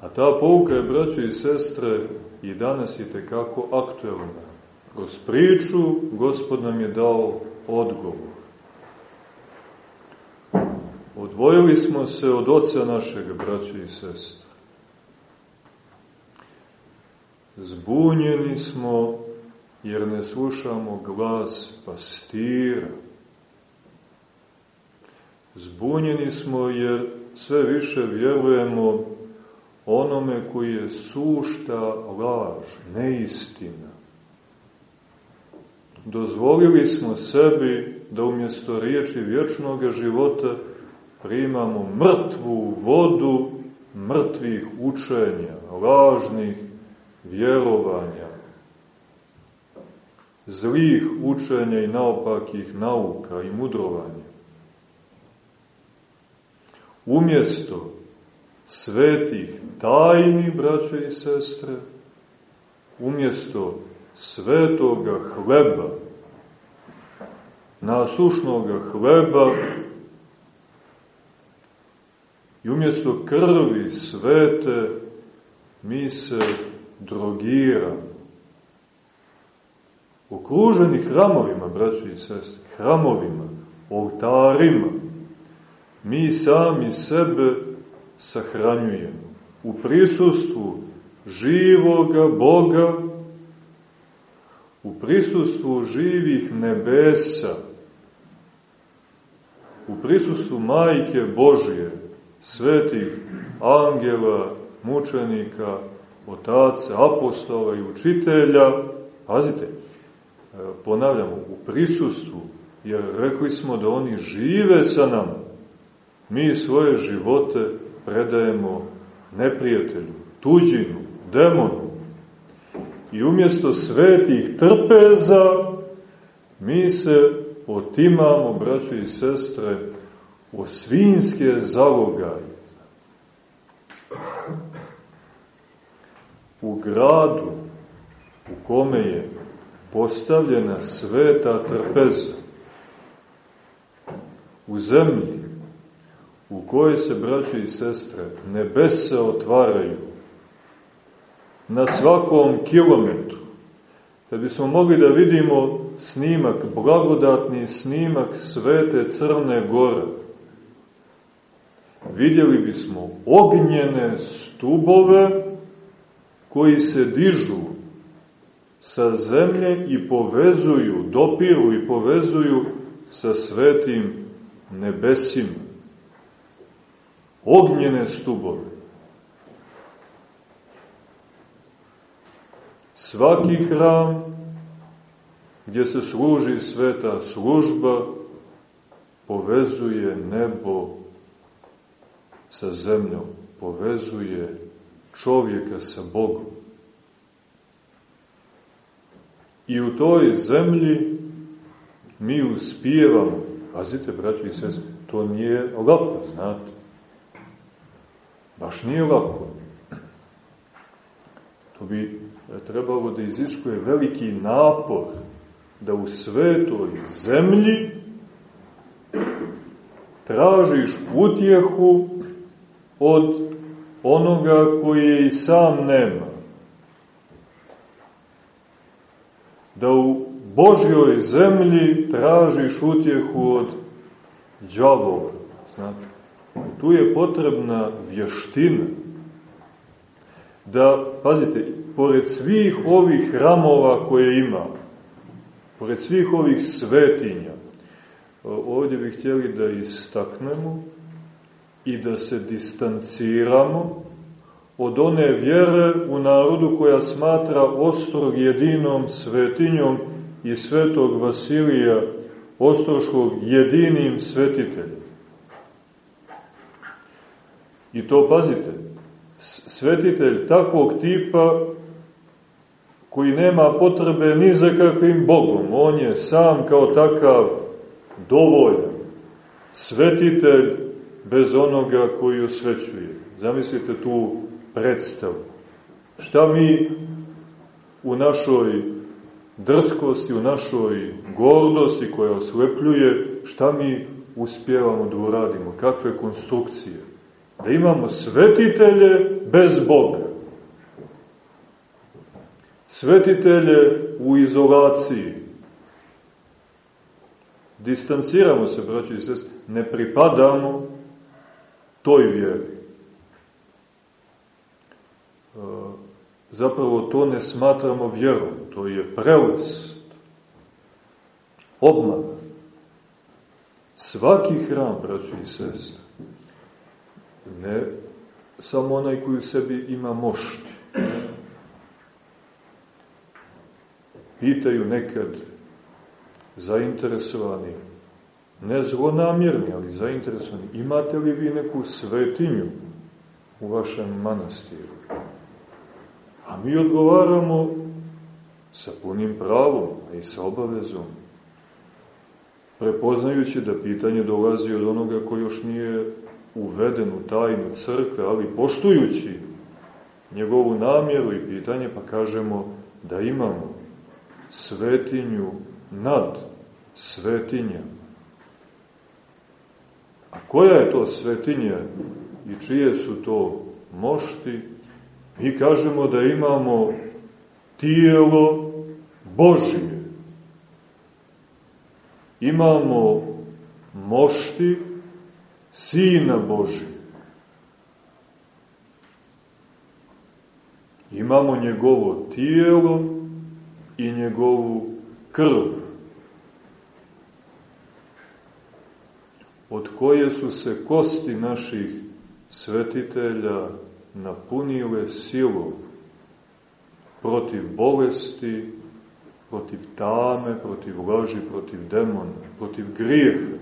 A ta pouka je, braćo i sestre, i danas je tekako aktuelna. Kroz priču gospod nam je dao odgovor. Odvojili smo se od oca našeg, braćo i sestre. Zbunjeni smo jer ne slušamo glas pastira. Zbunjeni smo jer sve više vjerujemo onome koji je sušta laž, neistina. Dozvolili smo sebi da umjesto riječi vječnog života primamo mrtvu vodu mrtvih učenja, lažnih vjerovanja, zlih učenja i naopakih nauka i mudrovanja. Umjesto svetih tajni, braće i sestre, umjesto svetoga hleba, nasušnoga hleba i umjesto krvi svete mi se drogiramo. Okruženi hramovima, braći i sestre, hramovima, oltarima, mi sami sebe sahranjujemo. U prisustvu živoga Boga, u prisustvu živih nebesa, u prisustvu Majke Božije, svetih angela, mučenika, otaca, apostola i učitelja, pazite, e, ponavljamo, u prisustvu, jer rekli smo da oni žive sa nama, mi svoje živote predajemo neprijatelju, tuđinu, demonu. I umjesto svetih trpeza, mi se otimamo, braćo i sestre, o svinske zalogaje. U gradu u kome je postavljena sveta trpeza, u zemlji u kojoj se, braći i sestre, nebese otvaraju na svakom kilometru, da bismo mogli da vidimo snimak, blagodatni snimak svete Crne Gore, vidjeli bismo ognjene stubove koji se dižu sa zemlje i povezuju, dopiru i povezuju sa svetim nebesima ognjene stubove. Svaki hram gdje se služi sveta služba povezuje nebo sa zemljom, povezuje čovjeka sa Bogom. I u toj zemlji mi uspijevamo, pazite, braći i sestri, to nije lako, znate. Baš nije lako. To bi trebalo da iziskuje veliki napor da u svetoj zemlji tražiš utjehu od onoga koji je i sam nema. Da u Božjoj zemlji tražiš utjehu od džavola, znate. Tu je potrebna vještina da, pazite, pored svih ovih hramova koje ima, pored svih ovih svetinja, ovdje bih htjeli da istaknemo i da se distanciramo od one vjere u narodu koja smatra ostrog jedinom svetinjom i svetog Vasilija Ostroškog jedinim svetiteljem. I to pazite, svetitelj takvog tipa koji nema potrebe ni za kakvim Bogom, on je sam kao takav dovoljan. Svetitelj bez onoga koji osvećuje. Zamislite tu predstavu. Šta mi u našoj drskosti, u našoj gordosti koja oslepljuje, šta mi uspjevamo da uradimo, kakve konstrukcije da imamo svetitelje bez Boga. Svetitelje u izolaciji. Distanciramo se, braći i sest, ne pripadamo toj vjeri. E, zapravo to ne smatramo vjerom, to je prelest, obmana. Svaki hram, braćo i sestre, ne samo onaj koji u sebi ima mošti. Pitaju nekad zainteresovani, ne zlonamjerni, ali zainteresovani, imate li vi neku svetinju u vašem manastiru? A mi odgovaramo sa punim pravom, a i sa obavezom, prepoznajući da pitanje dolazi od onoga ko još nije uveden u tajnu crkve, ali poštujući njegovu namjeru i pitanje, pa kažemo da imamo svetinju nad svetinja. A koja je to svetinja i čije su to mošti? Mi kažemo da imamo tijelo Božije. Imamo mošti Sina Božije. Imamo njegovo tijelo i njegovu krv. Od koje su se kosti naših svetitelja napunile silom protiv bolesti, protiv tame, protiv laži, protiv demona, protiv grijeha.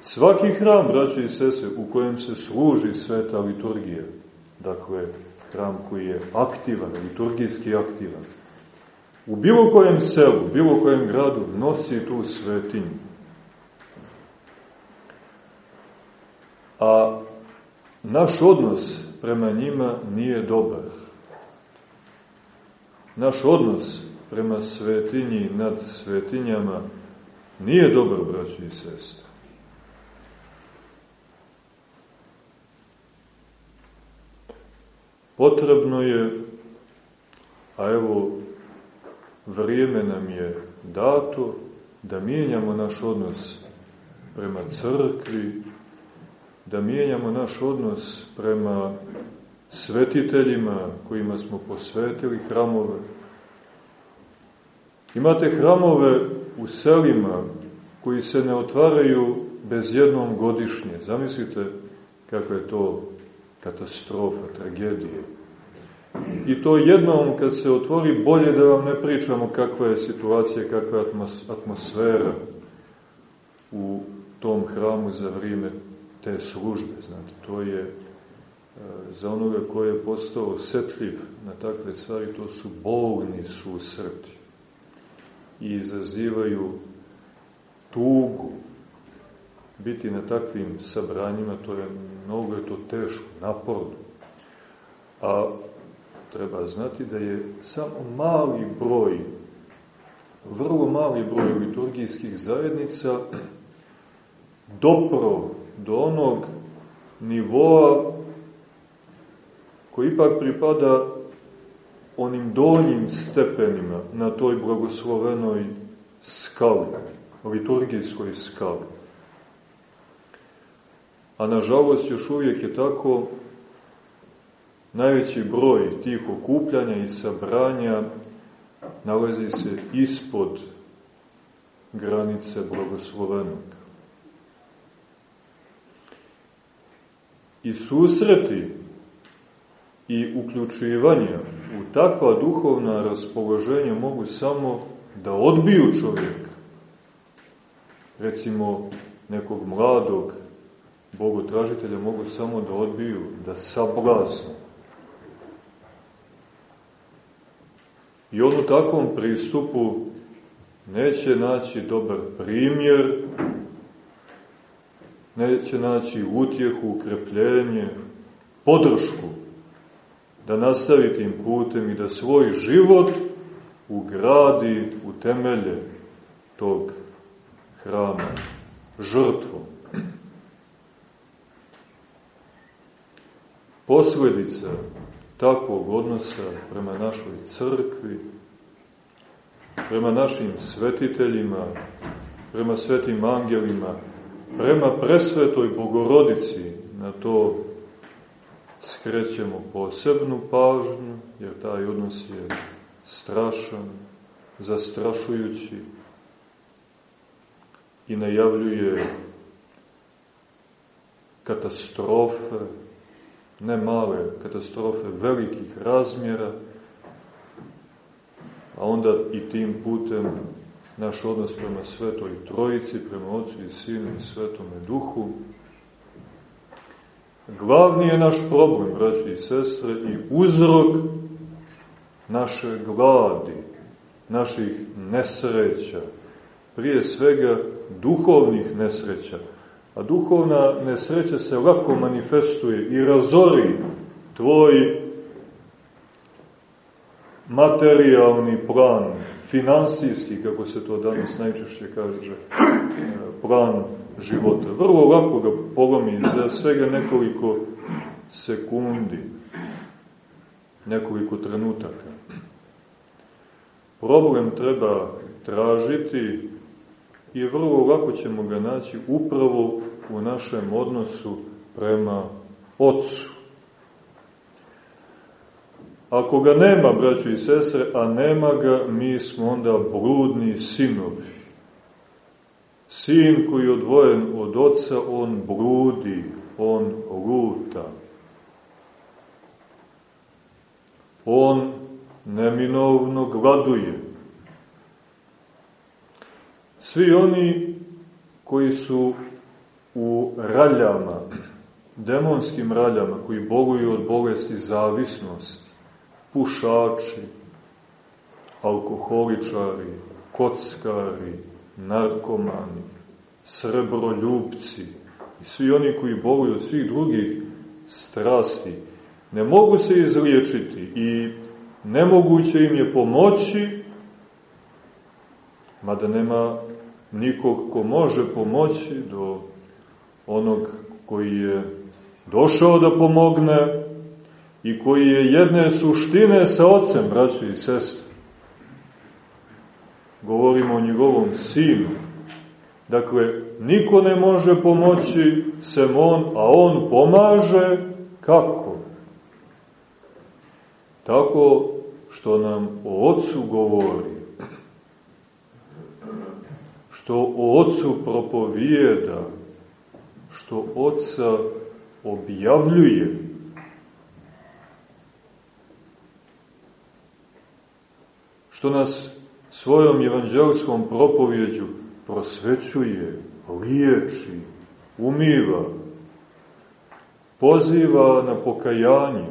Svaki hram, braće i sese, u kojem se služi sveta liturgija, dakle, hram koji je aktivan, liturgijski aktivan, u bilo kojem selu, bilo kojem gradu nosi tu svetinju. A naš odnos prema njima nije dobar. Naš odnos prema svetinji nad svetinjama nije dobar, braći i sestre. Potrebno je, a evo vrijeme nam je dato, da mijenjamo naš odnos prema crkvi, da mijenjamo naš odnos prema svetiteljima kojima smo posvetili hramove. Imate hramove u selima koji se ne otvaraju bez jednom godišnje. Zamislite kako je to katastrofa, tragedija. I to jednom kad se otvori, bolje da vam ne pričamo kakva je situacija, kakva je atmosfera u tom hramu za vrijeme te službe. Znate, to je e, za onoga koji je postao osjetljiv na takve stvari, to su bolni susreti i izazivaju tugu. Biti na takvim sabranjima, to je mnogo je to teško, naporno. A treba znati da je samo mali broj, vrlo mali broj liturgijskih zajednica dopro do onog nivoa koji ipak pripada onim donjim stepenima na toj blagoslovenoj skali, liturgijskoj skali. A nažalost još uvijek je tako najveći broj tih okupljanja i sabranja nalazi se ispod granice blagoslovenog. I susreti i uključivanje u takva duhovna raspoloženja mogu samo da odbiju čovjeka. Recimo, nekog mladog bogotražitelja mogu samo da odbiju, da sablasnu. I on u takvom pristupu neće naći dobar primjer neće naći utjehu, ukrepljenje, podršku da nastavi tim putem i da svoj život ugradi u temelje tog hrama, žrtvom. Posledica takvog odnosa prema našoj crkvi, prema našim svetiteljima, prema svetim angelima, prema presvetoj bogorodici na to skrećemo posebnu pažnju, jer taj odnos je strašan, zastrašujući i najavljuje katastrofe, ne male katastrofe, velikih razmjera, a onda i tim putem naš odnos prema Svetoj Trojici, prema Otcu i Sinu i Svetome Duhu. Glavni je naš problem, braći i sestre, i uzrok naše gladi, naših nesreća, prije svega duhovnih nesreća. A duhovna nesreća se lako manifestuje i razori tvoj materijalni plan, finansijski, kako se to danas najčešće kaže, plan života. Vrlo lako ga polomi za svega nekoliko sekundi, nekoliko trenutaka. Problem treba tražiti i vrlo lako ćemo ga naći upravo u našem odnosu prema Otcu. Ako ga nema, braćo i sestre, a nema ga, mi smo onda bludni sinovi. Sin koji je odvojen od oca, on bludi, on luta. On neminovno gladuje. Svi oni koji su u raljama, demonskim raljama, koji boluju od bolesti zavisnosti, pušači, alkoholičari, kockari, narkomani, srebroljubci i svi oni koji boluju od svih drugih strasti, ne mogu se izliječiti i nemoguće im je pomoći, mada nema nikog ko može pomoći do onog koji je došao da pomogne i koji je jedne suštine sa ocem, braćo i sestre. Govorimo o njegovom sinu. Dakle, niko ne može pomoći sem on, a on pomaže kako? Tako što nam o ocu govori što o Otcu propovijeda, što Otca objavljuje. Što nas svojom evanđelskom propovjeđu prosvećuje, liječi, umiva, poziva na pokajanje.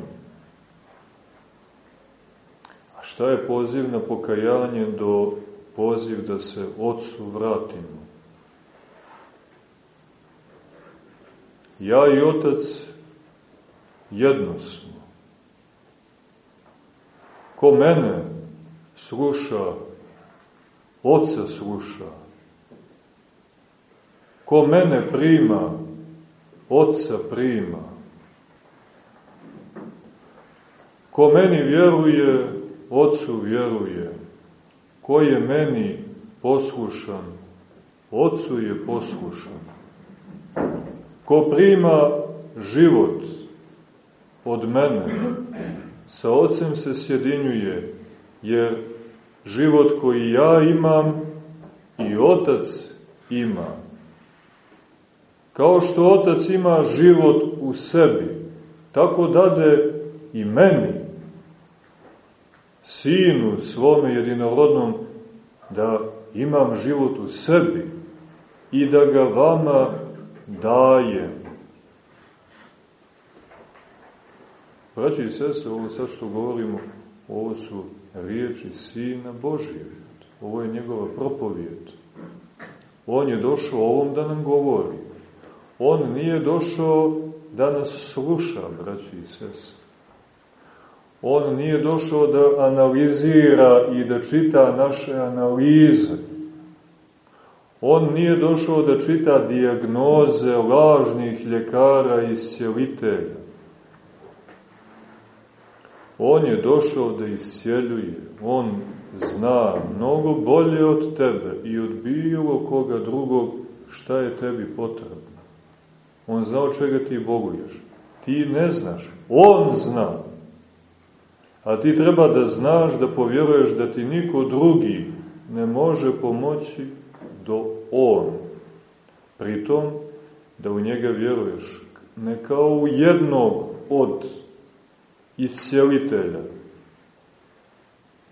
A šta je poziv na pokajanje do poziv da se Otcu vratimo. Ja i Otac jedno smo. Ko mene sluša, Oca sluša. Ko mene prima, Oca prima. Ko meni vjeruje, Ocu vjeruje. Ko je meni poslušan, Otcu je poslušan. Ko prima život od mene, sa Otcem se sjedinjuje, jer život koji ja imam i Otac ima. Kao što Otac ima život u sebi, tako dade i meni Sinu svome jedinorodnom da imam život u sebi i da ga vama dajem. Braći i sese, ovo sad što govorimo, ovo su riječi Sina Božije. Ovo je njegova propovijed. On je došao ovom da nam govori. On nije došao da nas sluša, braći i sese. On nije došao da analizira i da čita naše analize. On nije došao da čita dijagnoze lažnih ljekara i sjelitelja. On je došao da isjeljuje. On zna mnogo bolje od tebe i od bilo koga drugog šta je tebi potrebno. On zna od čega ti boluješ. Ti ne znaš. On zna. A ti treba da znaš, da povjeruješ da ti niko drugi ne može pomoći do On. Pritom, da u njega vjeruješ ne kao u jednog od iscelitelja.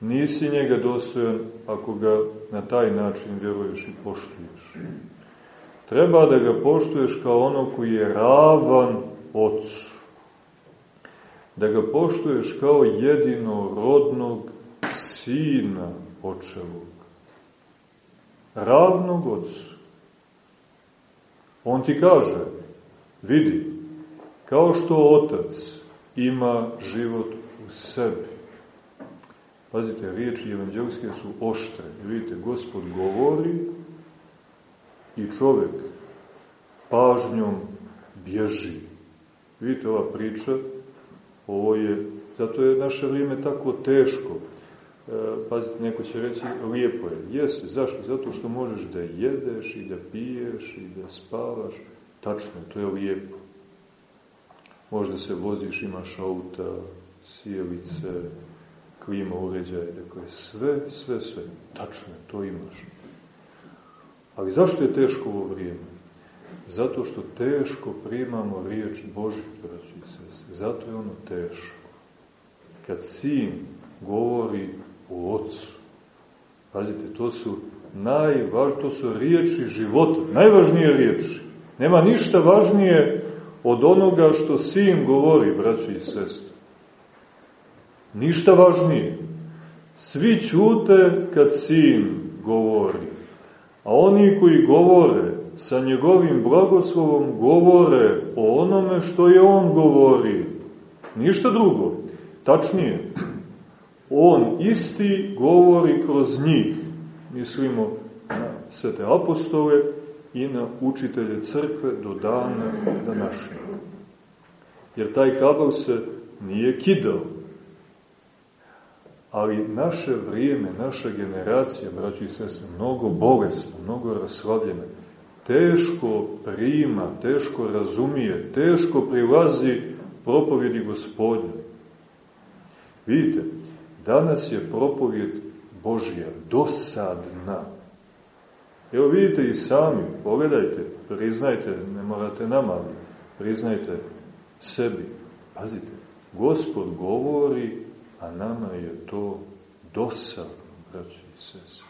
Nisi njega dostojan ako ga na taj način vjeruješ i poštuješ. Treba da ga poštuješ kao ono koji je ravan Otcu. Da ga poštuješ kao jedino rodnog sina očevog. Ravnog Otcu. On ti kaže, vidi, kao što Otac ima život u sebi. Pazite, riječi evanđelske su oštre. Vidite, Gospod govori i čovjek pažnjom bježi. Vidite, ova priča, ovo je, zato je naše vrijeme tako teško. E, pazite, neko će reći, lijepo je. Jesi, zašto? Zato što možeš da jedeš i da piješ i da spavaš. Tačno, to je lijepo. Možda se voziš, imaš auta, sjelice, klima uređaje, dakle, sve, sve, sve, tačno, to imaš. Ali zašto je teško ovo vrijeme? Zato što teško primamo riječ Božju, braći i sese. Zato je ono teško. Kad sin govori o Otcu, pazite, to su najvažnije, to su riječi života, najvažnije riječi. Nema ništa važnije od onoga što sin govori, braći i sestre. Ništa važnije. Svi čute kad sin govori. A oni koji govore sa njegovim blagoslovom govore o onome što je on govori. Ništa drugo. Tačnije, on isti govori kroz njih. Mislimo na svete apostole i na učitelje crkve do dana današnjeg. Jer taj kabel se nije kidao. Ali naše vrijeme, naša generacija, braći i sestre, mnogo bolesna, mnogo raslavljena, teško prima, teško razumije, teško prilazi propovjedi gospodnje. Vidite, danas je propovjed Božja dosadna. Evo vidite i sami, pogledajte, priznajte, ne morate nama, priznajte sebi. Pazite, Gospod govori, a nama je to dosadno, braći i sestri.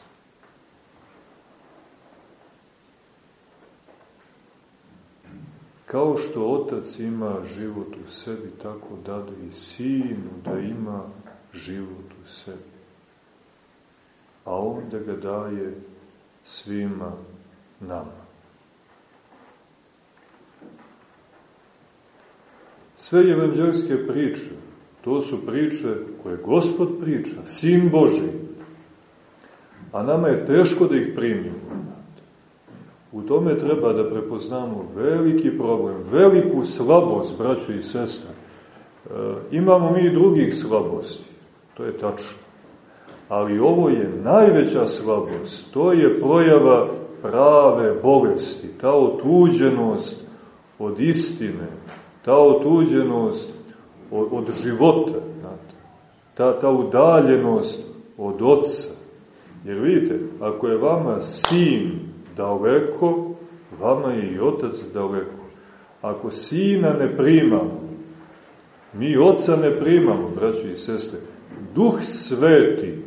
Kao što otac ima život u sebi, tako dade i sinu da ima život u sebi. A onda ga daje svima nama. Sve evanđelske priče, to su priče koje Gospod priča, Sin Boži. A nama je teško da ih primimo. U tome treba da prepoznamo veliki problem, veliku slabost, braćo i sestre. E, imamo mi i drugih slabosti, to je tačno. Ali ovo je najveća slabost, to je projava prave bolesti, ta otuđenost od istine, ta otuđenost od, od života, znate, ta, ta udaljenost od oca. Jer vidite, ako je vama sin daleko, vama je i otac daleko. Ako sina ne primamo, mi oca ne primamo, braći i sestre, duh sveti,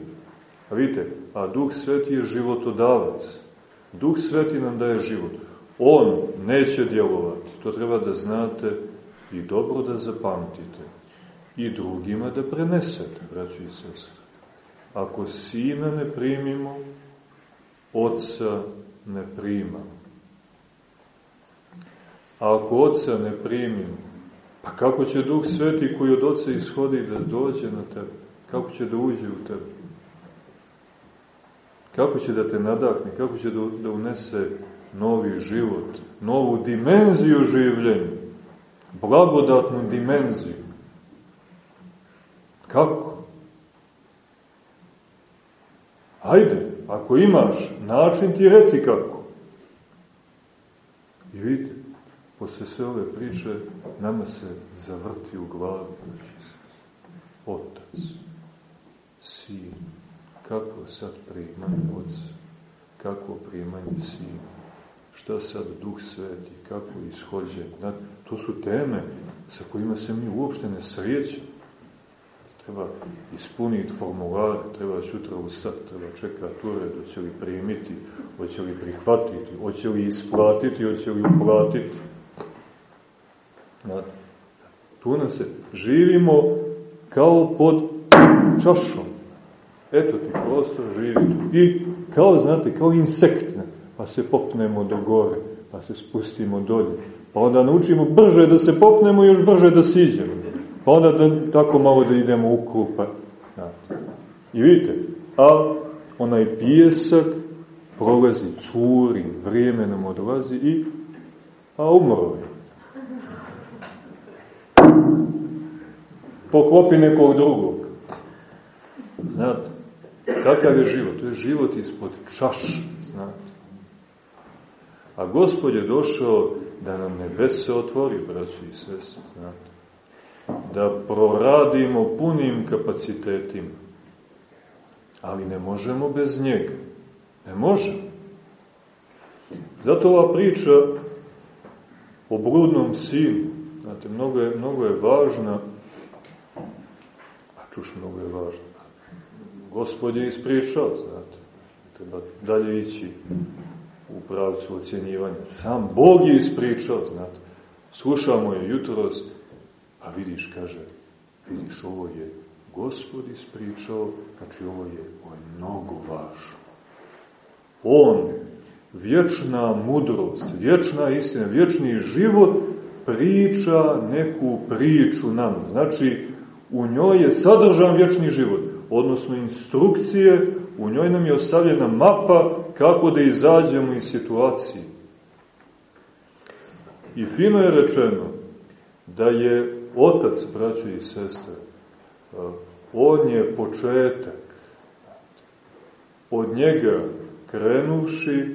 a vidite, a duh sveti je životodavac. Duh sveti nam daje život. On neće djelovati. To treba da znate i dobro da zapamtite. I drugima da prenesete, braći i sestre. Ako sina ne primimo, oca ne primamo. A ako oca ne primimo, pa kako će Duh Sveti koji od oca ishodi da dođe na tebe? Kako će da uđe u tebe? Kako će da te nadahne? Kako će da, da unese novi život, novu dimenziju življenja, blagodatnu dimenziju? Kako? Hajde, ako imaš način ti reci kako. I vidite, posle sve ove priče, nama se zavrti u glavi. Otac, sin, kako sad primanje oca, kako primanje sina, šta sad Duh Sveti, kako ishođe. To su teme sa kojima se mi uopšte ne srećemo treba ispuniti formulare, treba sutra ustati, treba čekati ured, hoće li primiti, hoće li prihvatiti, hoće li isplatiti, hoće li uplatiti. Tu nas se živimo kao pod čašom. Eto ti prostor, živi tu. I kao, znate, kao insektne, pa se popnemo do gore, pa se spustimo dolje. Pa onda naučimo brže da se popnemo i još brže da siđemo. Pa onda da, tako malo da idemo u klupa. Znate. I vidite, a onaj pijesak prolazi, curi, vrijeme nam odlazi i a umro je. Poklopi nekog drugog. Znate, kakav je život? To je život ispod čaša, znate. A Gospod je došao da nam nebese otvori, braći i sese, znate da proradimo punim kapacitetima. Ali ne možemo bez njega. Ne možemo. Zato ova priča o bludnom sinu, znate, mnogo je, mnogo je važna, a čuš, mnogo je važna. Gospod je ispričao, znate, treba dalje ići u pravcu ocjenjivanja. Sam Bog je ispričao, znate. Slušamo je jutros, A vidiš, kaže, vidiš, ovo je gospod ispričao, znači ovo je, ovo je mnogo važno. On, vječna mudrost, vječna istina, vječni život, priča neku priču nam. Znači, u njoj je sadržan vječni život, odnosno instrukcije, u njoj nam je ostavljena mapa kako da izađemo iz situacije. I fino je rečeno da je Otac, braćo i sestre, on je početak. Od njega krenuši,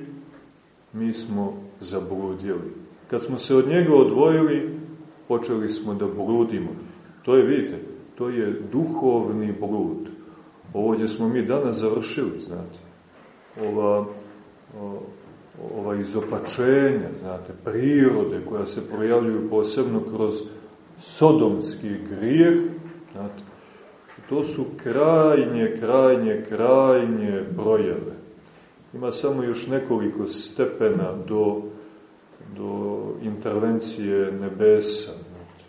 mi smo zabludili. Kad smo se od njega odvojili, počeli smo da bludimo. To je, vidite, to je duhovni blud. Ovo gdje smo mi danas završili, znate. Ova, ova izopačenja, znate, prirode koja se projavljuju posebno kroz sodomski grijeh, znate, to su krajnje, krajnje, krajnje projeve. Ima samo još nekoliko stepena do, do intervencije nebesa. Znate.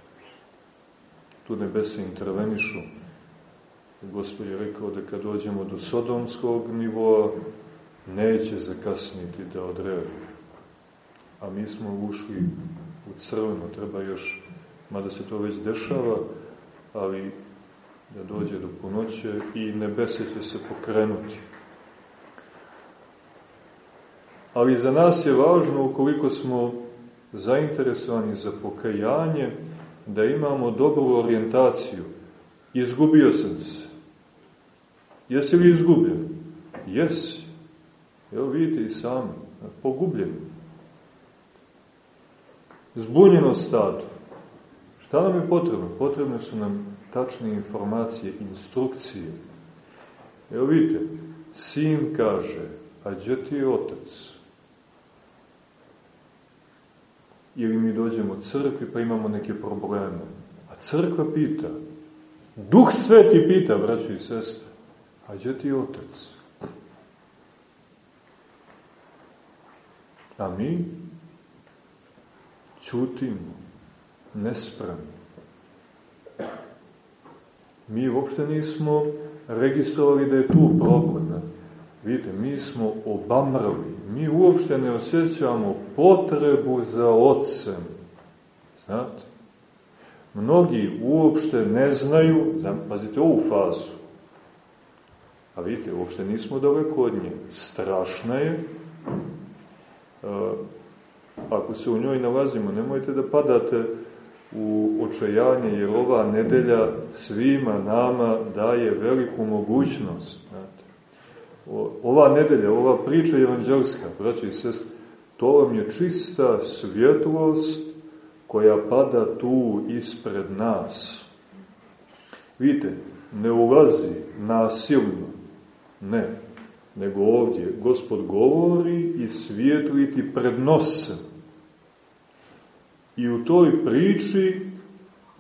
Tu nebesa intervenišu. Gospod je rekao da kad dođemo do sodomskog nivoa, neće zakasniti da odreaguje. A mi smo ušli u crveno, treba još mada se to već dešava, ali da dođe do ponoće i nebese će se pokrenuti. Ali za nas je važno, ukoliko smo zainteresovani za pokajanje, da imamo dobru orijentaciju. Izgubio sam se. Jesi li izgubljen? Jesi. Evo vidite i sami, pogubljen. Zbunjeno stado. Šta nam je potrebno? Potrebne su nam tačne informacije, instrukcije. Evo vidite, sin kaže, a gdje ti je otac? Ili mi dođemo crkvi pa imamo neke probleme. A crkva pita, duh sveti pita, braćo i sestre, a gdje ti je otac? A mi čutimo nespremni. Mi uopšte nismo registrovali da je tu problem. Vidite, mi smo obamrali, mi uopšte ne osjećamo potrebu za ocem. Znate? Mnogi uopšte ne znaju, pazite ovu fazu, a vidite, uopšte nismo daleko od nje. Strašna je, e, ako se u njoj nalazimo, nemojte da padate u očajanje, jer ova nedelja svima nama daje veliku mogućnost. Ova nedelja, ova priča evanđelska, braći i sest, to vam je čista svjetlost koja pada tu ispred nas. Vidite, ne ulazi nasilno, ne, nego ovdje Gospod govori i svijetli ti pred nosem. I u toj priči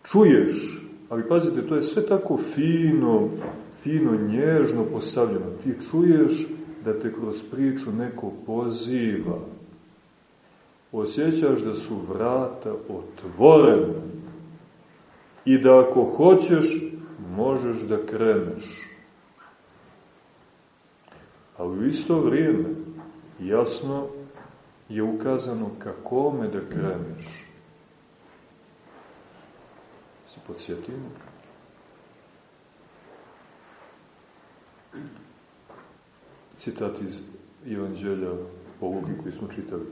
čuješ, ali pazite, to je sve tako fino, fino, nježno postavljeno. Ti čuješ da te kroz priču neko poziva. Osjećaš da su vrata otvorene i da ako hoćeš, možeš da kreneš. Ali u isto vrijeme jasno je ukazano kakome da kreneš. Se podsjetimo? Citat iz Evanđelja po Luki koji smo čitali.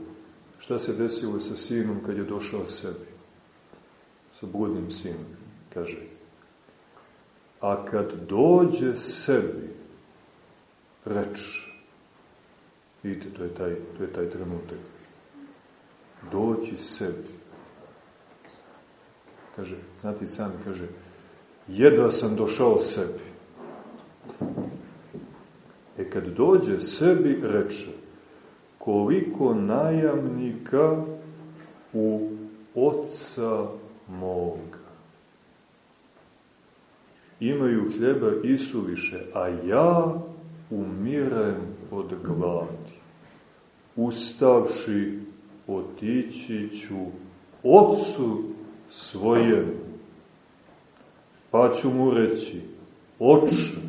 Šta se desilo sa sinom kad je došao sebi? Sa bludnim sinom, kaže. A kad dođe sebi, reč, vidite, to je taj, to je taj trenutak, doći sebi. Kaže, znate i sami, kaže, jedva sam došao sebi. E kad dođe sebi, reče, koliko najamnika u oca moga. Imaju hljeba isuviše, a ja umirem od gladi. Ustavši, otići ću ocu svojem, pa ću mu reći, oče,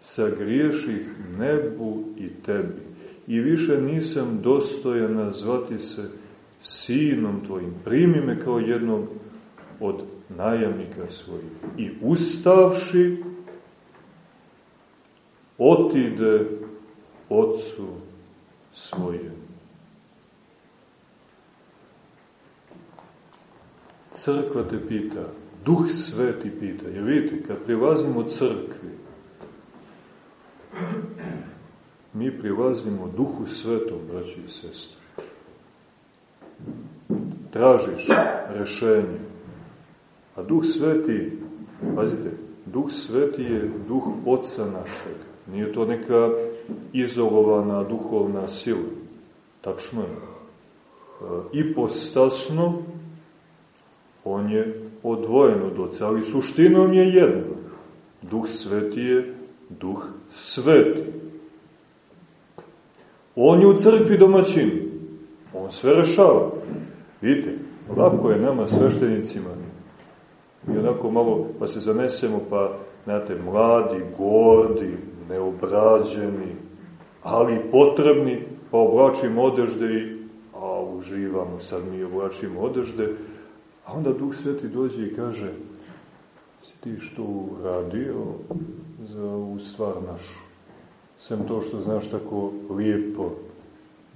sagriješih nebu i tebi i više nisam dostojan nazvati se sinom tvojim. Primi me kao jednog od najamnika svojih. I ustavši, otide ocu svojem. Crkva te pita, Duh Sveti pita, jer vidite, kad prilazimo crkvi, mi prilazimo Duhu Svetom, braći i sestri. Tražiš rešenje, a Duh Sveti, pazite, Duh Sveti je Duh Otca našeg. Nije to neka izolovana duhovna sila. Tačno je. E, ipostasno, on je odvojen od Otca, ali suštinom je jedno. Duh Sveti je Duh Sveti. On je u crkvi domaćin. On sve rešava. Vidite, lako je nama sveštenicima. I onako malo, pa se zanesemo, pa, znate, mladi, gordi, neobrađeni, ali potrebni, pa oblačimo odežde i, a, uživamo, sad mi oblačimo odežde, a onda Duh Sveti dođe i kaže, si ti što uradio za ovu stvar našu? sem to što znaš tako lijepo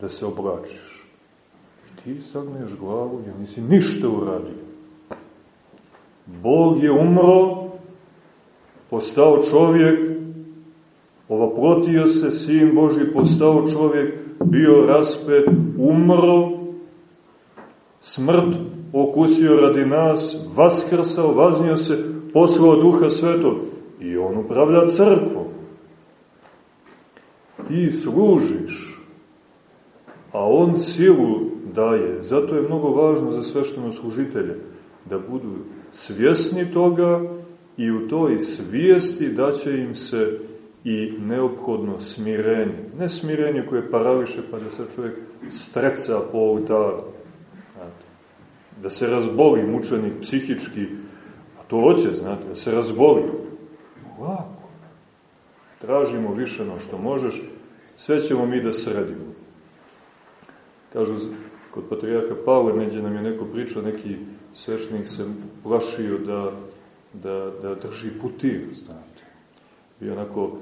da se oblačiš. Ti sagneš glavu, ja nisi ništa uradio. Bog je umro, postao čovjek, ovaprotio se, Sin Boži postao čovjek, bio raspet, umro, smrt okusio radi nas, vaskrsao, vaznio se, poslao duha svetog i on upravlja crkvom ti služiš, a on silu daje. Zato je mnogo važno za svešteno služitelje da budu svjesni toga i u toj svijesti da će im se i neophodno smirenje. Ne smirenje koje parališe pa da se čovjek streca po oltaru. Da se razboli mučenik psihički, a to hoće, znate, da se razboli. Lako. Tražimo više no što možeš, sve ćemo mi da sredimo. Kažu, kod patrijarha Pavle, neđe nam je neko pričao, neki svešnik se plašio da, da, da drži putir, znate. Bio onako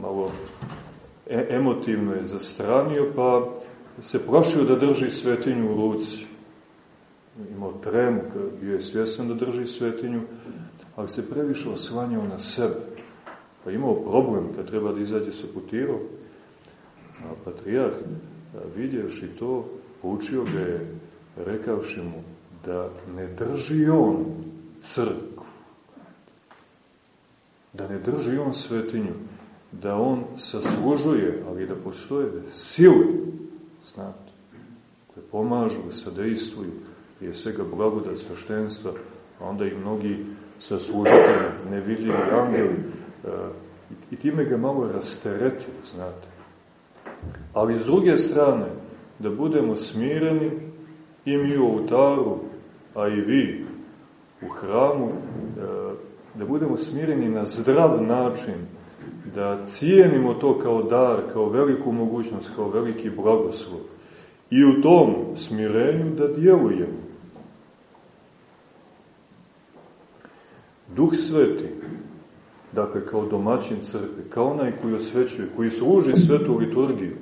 malo e emotivno je zastranio, pa se plašio da drži svetinju u ruci. Imao tremu, bio je svjesan da drži svetinju, ali se previše osvanjao na sebe. Pa imao problem kad treba da izađe sa putirom, A patrijarh, vidjevši to, poučio ga je, rekavši mu, da ne drži on crkvu, da ne drži on svetinju, da on saslužuje, ali da postoje sile, znate, koje pomažu, sadejstvuju, prije svega blagodat sveštenstva, a onda i mnogi saslužitelji, nevidljivi angeli, e, i time ga malo rasteretio, znate. Ali s druge strane, da budemo smireni i mi u oltaru, a i vi u hramu, e, da budemo smireni na zdrav način, da cijenimo to kao dar, kao veliku mogućnost, kao veliki blagoslov i u tom smirenju da djelujemo. Duh Sveti, dakle kao domaćin crkve, kao onaj koji osvećuje, koji služi svetu liturgiju,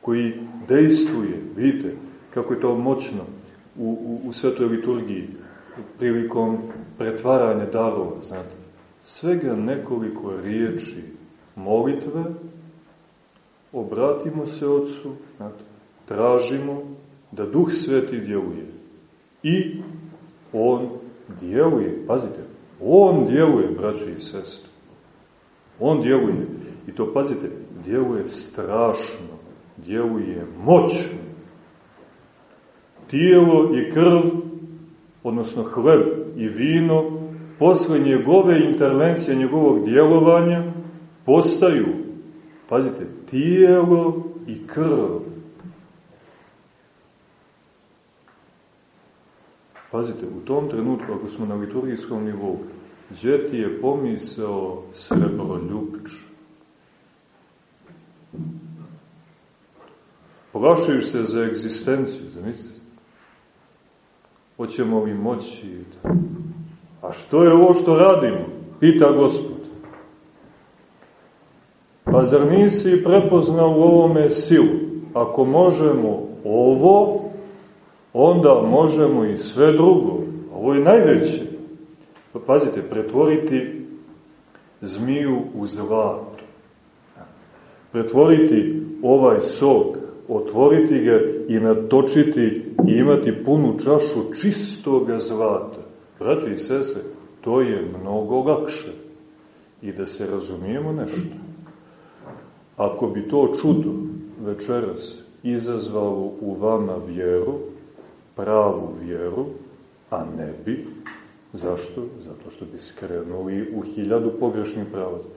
koji dejstvuje, vidite kako je to moćno u, u, u svetoj liturgiji, prilikom pretvaranja darova, znate, svega nekoliko riječi molitve, obratimo se Otcu, tražimo da Duh Sveti djeluje. I On djeluje, pazite, On djeluje, braće i sestre. On djeluje. I to, pazite, djeluje strašno, djeluje moćno. Tijelo i krv, odnosno hleb i vino, posle njegove intervencije, njegovog djelovanja, postaju, pazite, tijelo i krv. Pazite, u tom trenutku, ako smo na liturgijskom nivou, gdje ti je pomisao srebroljubič? Plašiš se za egzistenciju, zamislite? Hoćemo li moći? A što je ovo što radimo? Pita gospod. Pa zar nisi prepoznao u ovome silu? Ako možemo ovo, onda možemo i sve drugo. Ovo je najveće. Pa pazite, pretvoriti zmiju u zlato. Pretvoriti ovaj sok, otvoriti ga i natočiti i imati punu čašu čistoga zlata. Braći i sese, to je mnogo lakše. I da se razumijemo nešto. Ako bi to čudo večeras izazvalo u vama vjeru, pravu vjeru, a ne bi, zašto? Zato što bi skrenuli u hiljadu pogrešnih pravaca.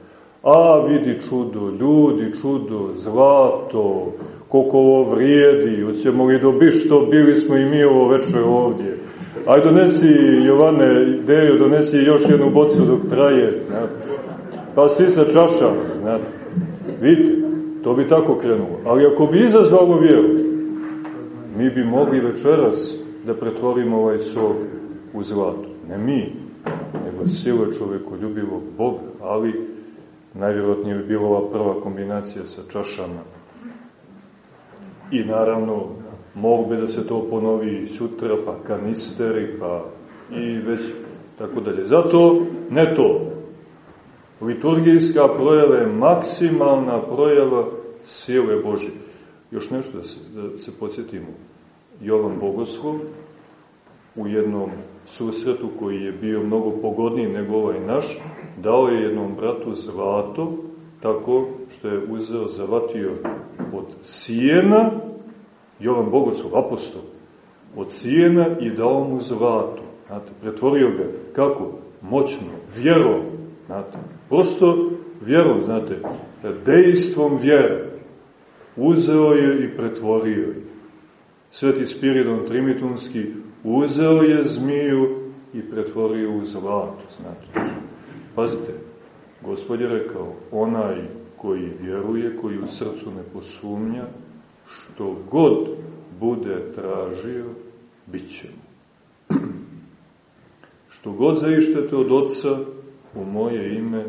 A, vidi čudo, ljudi, čudo, zlato, koliko ovo vrijedi, hoćemo li dobi što, bili smo i mi ovo večer ovdje. Aj donesi, Jovane, Dejo, donesi još jednu bocu dok traje, znate. Pa svi sa čašama, znate. Vidite, to bi tako krenulo. Ali ako bi izazvalo vjeru, mi bi mogli večeras da pretvorimo ovaj sok u zlato. Ne mi, nego sile čoveku ljubivog Boga, ali najvjerojatnije bi bila ova prva kombinacija sa čašama. I naravno, mogu bi da se to ponovi sutra, pa kanisteri, pa i već tako dalje. Zato ne to. Liturgijska projava je maksimalna projava sile Božje. Još nešto da se, da se podsjetimo. Jovan Bogoslov u jednom susretu koji je bio mnogo pogodniji nego ovaj naš, dao je jednom bratu zlato, tako što je uzeo, zavatio od sijena, Jovan Bogoslov, apostol, od sijena i dao mu zlato. Znate, pretvorio ga, kako? Moćno, vjerom, znate, prosto vjerom, znate, dejstvom vjere. Uzeo je i pretvorio je. Sveti Spiridon Trimitunski uzeo je zmiju i pretvorio u zlato, znate. Pazite, Gospod je rekao, onaj koji vjeruje, koji u srcu ne posumnja, što god bude tražio, bit će mu. Što god zaištete od oca u moje ime,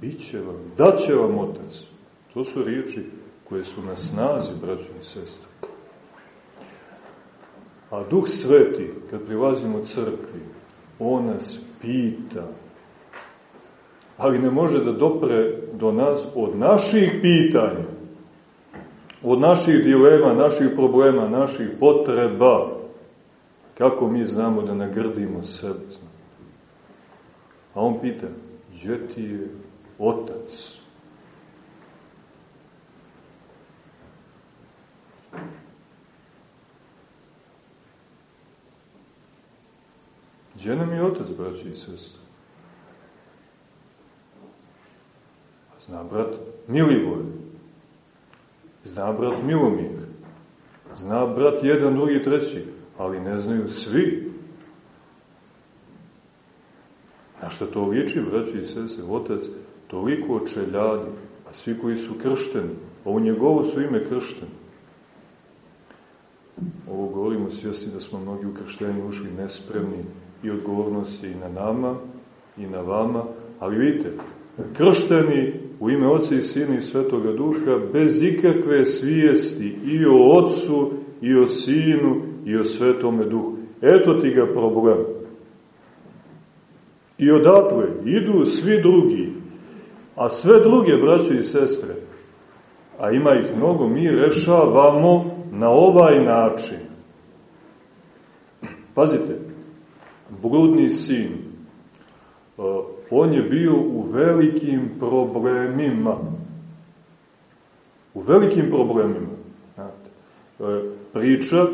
bit će vam, daće vam otac. To su riječi koje su na snazi, braćo i sestre. A Duh Sveti, kad prilazimo crkvi, On nas pita, ali ne može da dopre do nas od naših pitanja, od naših dilema, naših problema, naših potreba. Kako mi znamo da nagrdimo sebe? A on pita, gdje ti je otac? Gdje nam je otac, braći i sestri? Zna brat Milivoj, zna brat Milomir, zna brat jedan, drugi, treći, ali ne znaju svi. Na što to liči, braći i sese, otac toliko čeljadi, a svi koji su kršteni, a u njegovo su ime kršteni. Ovo govorimo svjesni da smo mnogi u ušli nespremni i odgovornost je i na nama i na vama, ali vidite, kršteni u ime Oca i Sina i Svetoga Duha bez ikakve svijesti i o Otcu i o Sinu i o Svetome Duhu. Eto ti ga problem. I odatle idu svi drugi, a sve druge braće i sestre, a ima ih mnogo, mi rešavamo na ovaj način. Pazite, bludni sin, on je bio u velikim problemima. U velikim problemima. Znate. Priča,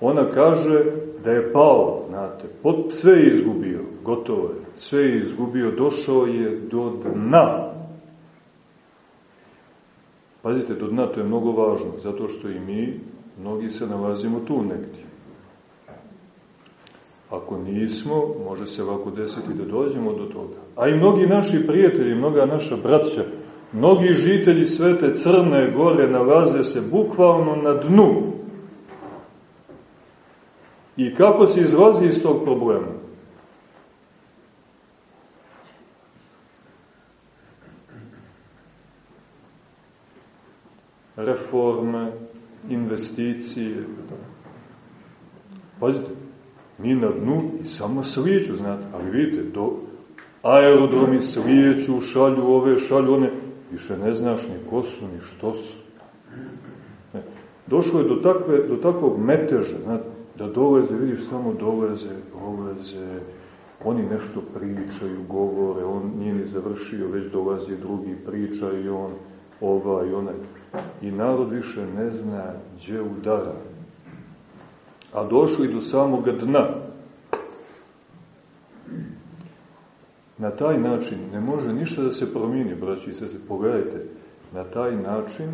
ona kaže da je pao, znate, pot, sve je izgubio, gotovo je, sve je izgubio, došao je do dna. Pazite, do dna to je mnogo važno, zato što i mi, mnogi se nalazimo tu negdje. Ako nismo, može se ovako desiti da dođemo do toga. A i mnogi naši prijatelji, mnoga naša braća, mnogi žitelji Svete Crne Gore nalaze se bukvalno na dnu. I kako se izlazi iz tog problema? Reforme, investicije. Pazite, mi na dnu i samo slijeću, znate, ali vidite, do aerodromi slijeću, šalju ove, šalju one, više ne znaš ni ko su, ni što su. Ne. Došlo je do, takve, do takvog meteža, znate, da doleze, vidiš, samo doleze, doleze, oni nešto pričaju, govore, on nije ni završio, već dolazi drugi, priča i on, ova i onaj. I narod više ne zna gdje udara a došli do samog dna. Na taj način ne može ništa da se promijeni, braći i sese, pogledajte, na taj način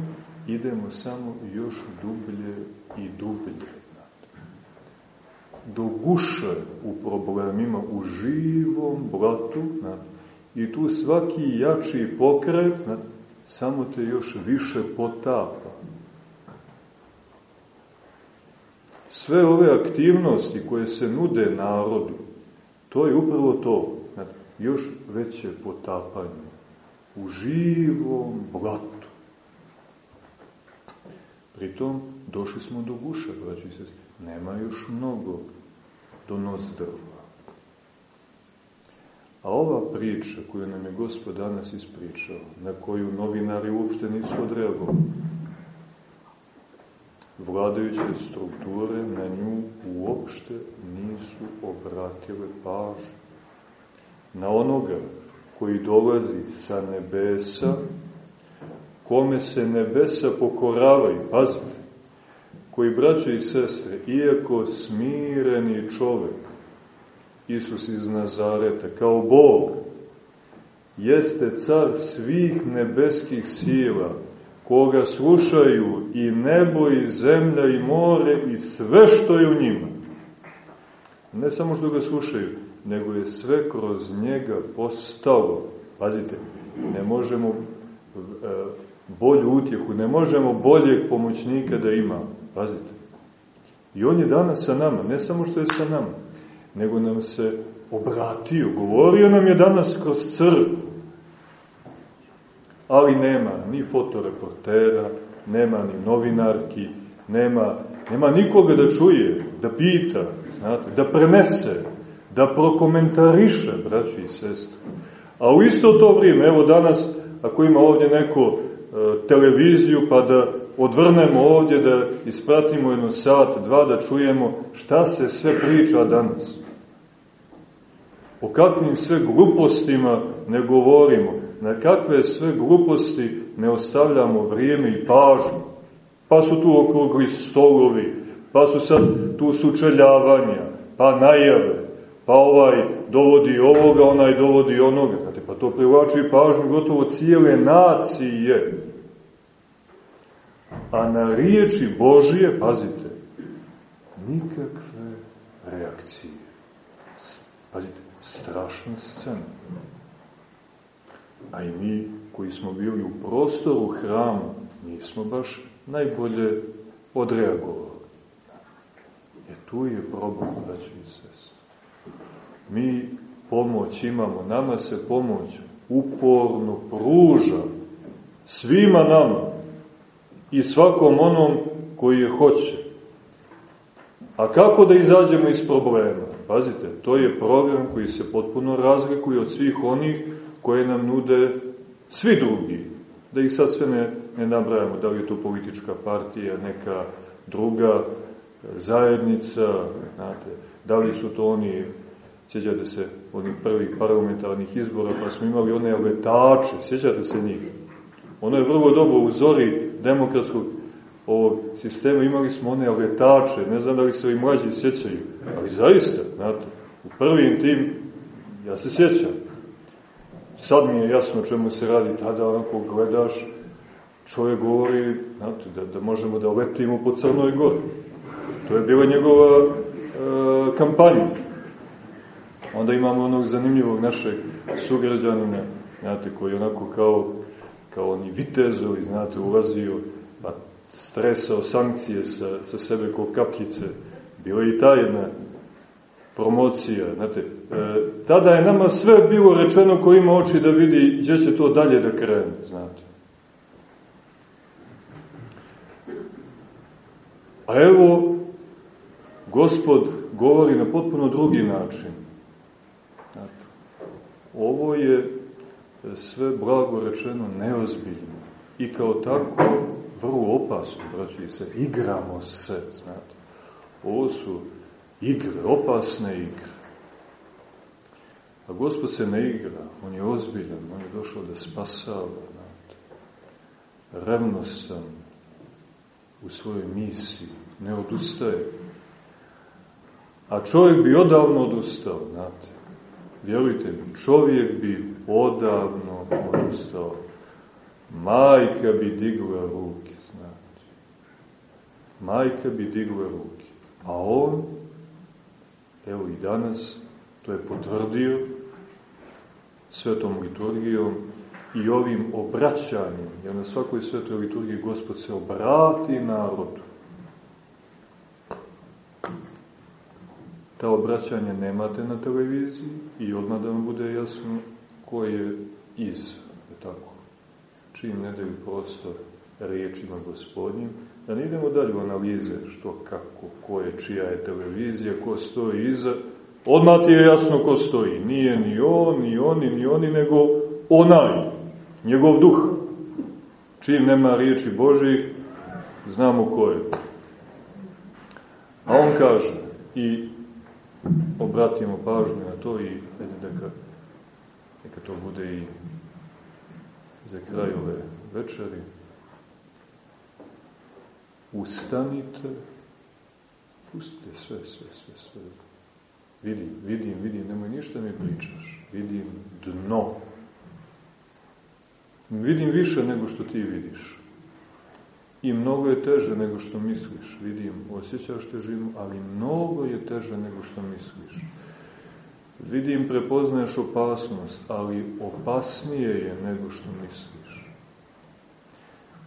idemo samo još dublje i dublje. Do guše u problemima, u živom blatu, i tu svaki jači pokret, samo te još više potapa. Sve ove aktivnosti koje se nude narodu, to je upravo to, još veće potapanje u živom blatu. Pritom, došli smo do guša, braći se, nema još mnogo do nozdrva. A ova priča koju nam je Gospod danas ispričao, na koju novinari uopšte nisu odreagovali, vladajuće strukture na nju uopšte nisu obratile pažnju. Na onoga koji dolazi sa nebesa, kome se nebesa pokoravaju, pazite, koji, braće i sestre, iako smireni čovek, Isus iz Nazareta, kao Bog, jeste car svih nebeskih sila, koga slušaju i nebo i zemlja i more i sve što je u njima. Ne samo što ga slušaju, nego je sve kroz njega postalo. Pazite, ne možemo e, bolju utjehu, ne možemo boljeg pomoćnika da ima. Pazite. I on je danas sa nama, ne samo što je sa nama, nego nam se obratio, govorio nam je danas kroz crkvu ali nema ni fotoreportera, nema ni novinarki, nema, nema nikoga da čuje, da pita, znate, da prenese, da prokomentariše, braći i sestri. A u isto to vrijeme, evo danas, ako ima ovdje neko e, televiziju, pa da odvrnemo ovdje, da ispratimo jedno sat, dva, da čujemo šta se sve priča danas. O kakvim sve glupostima ne govorimo, na kakve sve gluposti ne ostavljamo vrijeme i pažnju. Pa su tu okrugli stolovi, pa su sad tu sučeljavanja, pa najave, pa ovaj dovodi ovoga, onaj dovodi onoga. Znate, pa to privlači pažnju gotovo cijele nacije. A na riječi Božije, pazite, nikakve reakcije. Pazite, strašna scena. A i mi koji smo bili u prostoru hrama, nismo baš najbolje odreagovali. E tu je problem, braći i sest. Mi pomoć imamo, nama se pomoć uporno pruža svima nama i svakom onom koji je hoće. A kako da izađemo iz problema? Pazite, to je program koji se potpuno razlikuje od svih onih koje nam nude svi drugi. Da ih sad sve ne, ne nabrajamo, da li je to politička partija, neka druga zajednica, znate, da li su to oni, sjećate se onih prvih parlamentarnih izbora, pa smo imali one letače, sjećate se njih? Ono je vrlo dobro u zori demokratskog ovog sistema, imali smo one letače, ne znam da li se i mlađi sjećaju, ali zaista, znate, u prvim tim, ja se sjećam, sad mi je jasno čemu se radi, tada onako gledaš, čovjek govori, znate, da, da možemo da letimo po Crnoj gori. To je bila njegova e, kampanja. Onda imamo onog zanimljivog našeg sugrađanina, znate, koji onako kao, kao oni vitezovi, znate, ulazio, pa stresao sankcije sa, sa sebe kao kapljice. Bila i ta jedna promocija, znate. E, tada je nama sve bilo rečeno ko ima oči da vidi gdje će to dalje da krene, znate. A evo, Gospod govori na potpuno drugi način. Znate, ovo je sve blago rečeno neozbiljno i kao tako vrlo opasno, braći se, igramo se, znate. Ovo su igre, opasne igre. A Gospod se ne igra, On je ozbiljan, On je došao da spasava, znate. Revnosan u svojoj misiji, ne odustaje. A čovjek bi odavno odustao, znate. Vjerujte mi, čovjek bi odavno odustao. Majka bi digla ruke, znate. Majka bi digla ruke. A on, evo i danas, to je potvrdio svetom liturgijom i ovim obraćanjem, jer na svakoj svetoj liturgiji Gospod se obrati narodu. Ta obraćanja nemate na televiziji i odmah da vam bude jasno ko je iz, je tako, čim ne daju prostor riječima gospodnjim, da ne idemo dalje u analize što, kako, ko je, čija je televizija, ko stoji iza, odmah ti je jasno ko stoji. Nije ni on, ni oni, ni oni, nego onaj, njegov duh. Čim nema riječi Božih, znamo ko je. A on kaže, i obratimo pažnju na to i ajde neka, neka to bude i za kraj ove večeri. Ustanite, pustite sve, sve, sve, sve. Vidim, vidim, vidim, nemoj ništa mi pričaš. Vidim dno. Vidim više nego što ti vidiš. I mnogo je teže nego što misliš. Vidim, osjećaš težinu, ali mnogo je teže nego što misliš. Vidim, prepoznaješ opasnost, ali opasnije je nego što misliš.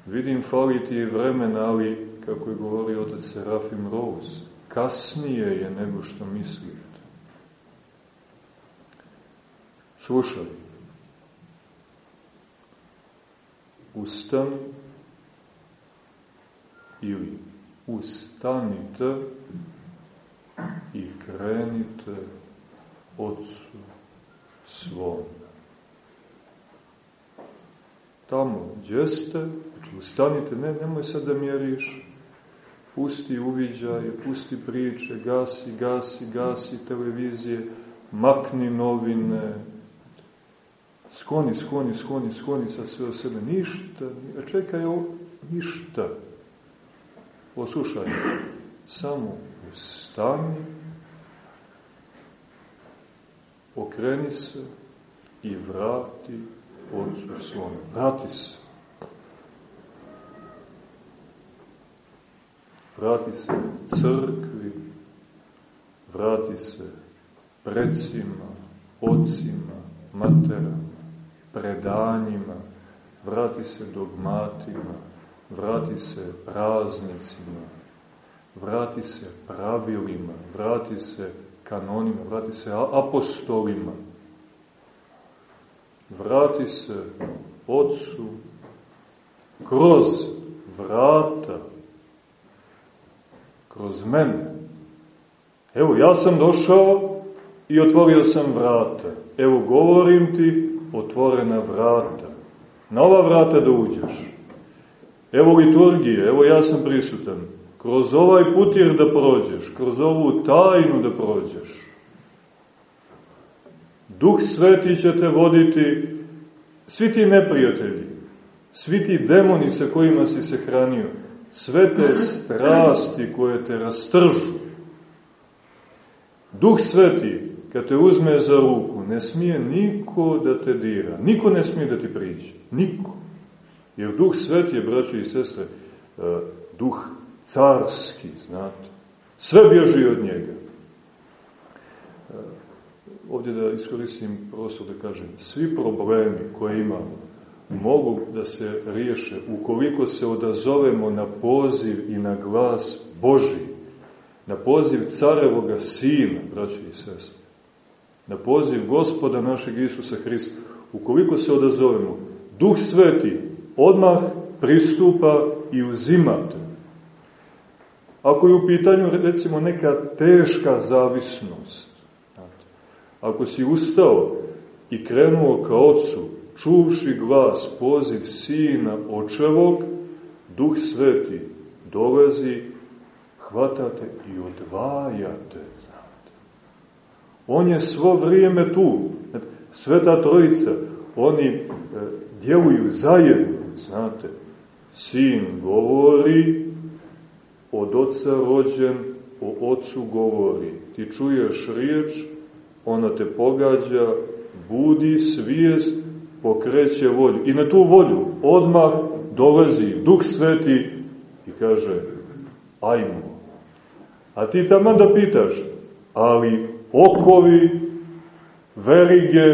Vidim, fali ti vremena, ali, kako je govorio otac Serafim Rose, kasnije je nego što mislite. Slušaj, ustan ili ustanite i krenite Otcu svom. tamo gdje ste, znači ustanite, ne, nemoj sad da mjeriš, pusti uviđaje, pusti priče, gasi, gasi, gasi televizije, makni novine, skloni, skloni, skloni, skloni sa sve o sebe, ništa, čekaj ovo, ništa. Poslušaj, samo ustani, okreni se i vrati Otcu svome. Vrati se. Vrati se crkvi, vrati se predsima, ocima, materama, predanjima, vrati se dogmatima, vrati se praznicima, vrati se pravilima, vrati se kanonima, vrati se apostolima, vrati se Otcu kroz vrata, kroz mene. Evo, ja sam došao i otvorio sam vrata. Evo, govorim ti, otvorena vrata. Na ova vrata da uđeš. Evo liturgije, evo ja sam prisutan. Kroz ovaj putir da prođeš, kroz ovu tajnu da prođeš. Duh Sveti će te voditi, svi ti neprijatelji, svi ti demoni sa kojima si se hranio, sve te strasti koje te rastržu. Duh Sveti, kad te uzme za ruku, ne smije niko da te dira, niko ne smije da ti priđe, niko. Jer Duh Sveti je, braćo i sestre, e, duh carski, znate. Sve bježi od njega. E, ovdje da iskoristim prostor da kažem, svi problemi koje imamo mogu da se riješe ukoliko se odazovemo na poziv i na glas Boži, na poziv carevoga sina, braći i sest, na poziv gospoda našeg Isusa Hrista, ukoliko se odazovemo, Duh Sveti odmah pristupa i uzimate. Ako je u pitanju, recimo, neka teška zavisnost, Ako si ustao i krenuo ka ocu, čuvši glas, poziv sina očevog, duh sveti dolazi, hvatate i odvajate, znate. On je svo vrijeme tu. Sveta trojica, oni e, djeluju zajedno, znate. Sin govori, od oca rođen, o ocu govori. Ti čuješ riječ, ona te pogađa, budi svijest, pokreće volju. I na tu volju odmah dolazi Duh Sveti i kaže, ajmo. A ti tamo da pitaš, ali okovi, verige,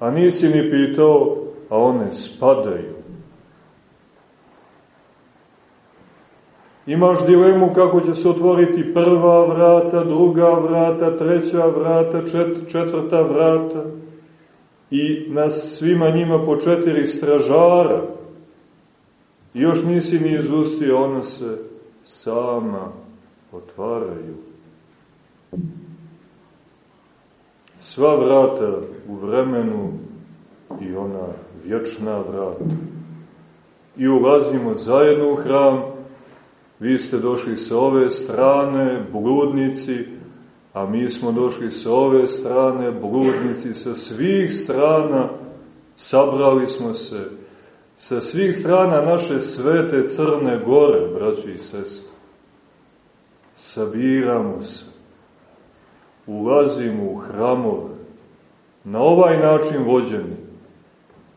a nisi ni pitao, a one spadaju. Imaš dilemu kako će se otvoriti prva vrata, druga vrata, treća vrata, čet, četvrta vrata i na svima njima po četiri stražara. Još nisi ni izustio, ona se sama otvaraju. Sva vrata u vremenu i ona vječna vrata. I ulazimo zajedno u hram, Vi ste došli sa ove strane, bludnici, a mi smo došli sa ove strane, bludnici, sa svih strana, sabrali smo se, sa svih strana naše svete crne gore, braći i sestre. Sabiramo se, ulazimo u hramove, na ovaj način vođeni,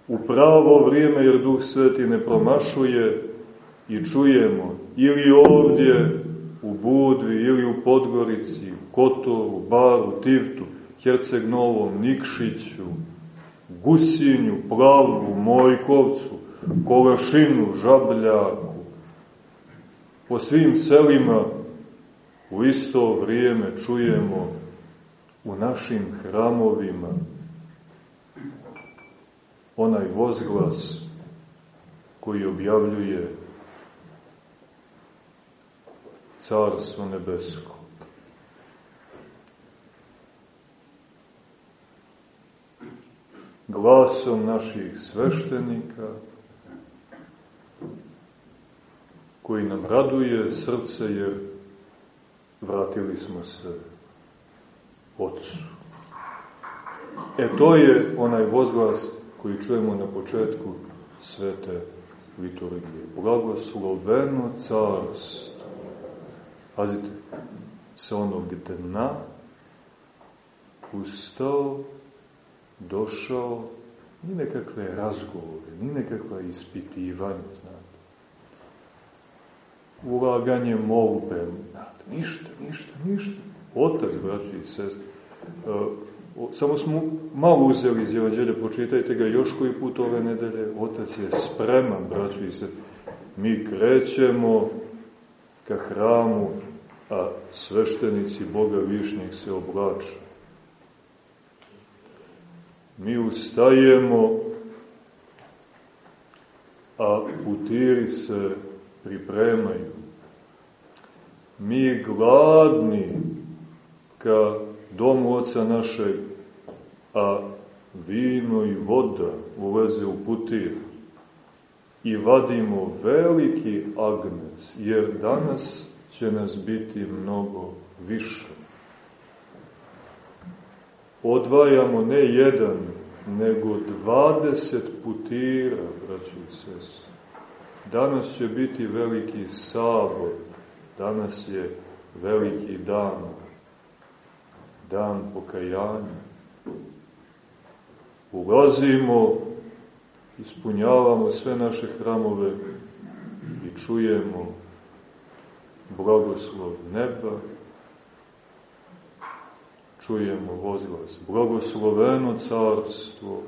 u pravo vrijeme, jer Duh Sveti ne promašuje, i čujemo ili ovdje u Budvi, ili u Podgorici, u Kotoru, Baru, Tivtu, Herceg Novom, Nikšiću, Gusinju, Plavlu, Mojkovcu, Kolašinu, Žabljaku, po svim selima u isto vrijeme čujemo u našim hramovima onaj vozglas koji objavljuje Carstvo nebesko. Glasom naših sveštenika, koji nam raduje srce jer vratili smo se Otcu. E to je onaj vozglas koji čujemo na početku svete liturgije. Blagosloveno carstvo. Pazite, sa onog dna ustao, došao, ni nekakve razgovore, ni nekakva ispitivanja, znate. Ulaganje molbe, znate, ništa, ništa, ništa. Otac, braći i sestri, samo smo malo uzeli iz Evanđelja, počitajte ga još koji put ove nedelje, Otac je spreman, braći i sestri. Mi krećemo ka hramu, a sveštenici Boga Višnjeg se oblače. Mi ustajemo, a putiri se pripremaju. Mi gladni ka domu oca našeg, a vino i voda uleze u putir i vadimo veliki agnec, jer danas će nas biti mnogo više. Odvajamo ne jedan, nego dvadeset putira, braći i sestri. Danas će biti veliki sabor, danas je veliki dan, dan pokajanja. Ulazimo, ispunjavamo sve naše hramove i čujemo blagoslov neba, čujemo vozglas. Blagosloveno carstvo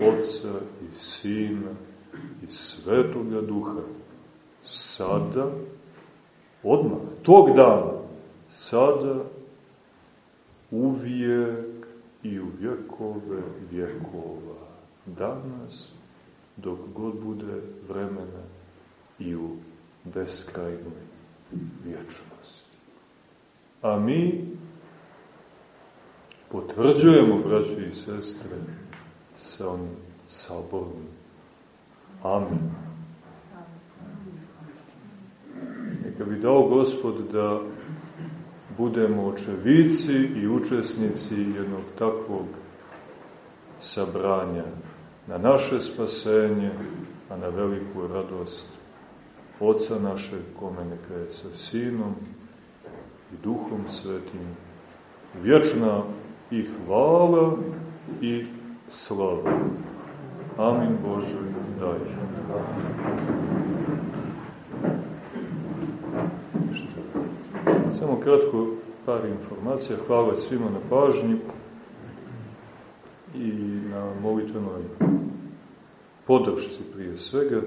Otca i Sina i Svetoga Duha. Sada, odmah, tog dana, sada, uvijek i u vjekove vjekova. Danas, dok god bude vremena i u beskrajnoj vječnosti. A mi potvrđujemo, braći i sestre, sa onim sabornim. Amin. Neka bi dao Gospod da budemo očevici i učesnici jednog takvog sabranja na naše spasenje, a na veliku radost Oca našeg, kome neka je sa Sinom i Duhom Svetim, vječna i hvala i slava. Amin Bože, daj. Samo kratko par informacija. Hvala svima na pažnji i na molitvenoj podršci prije svega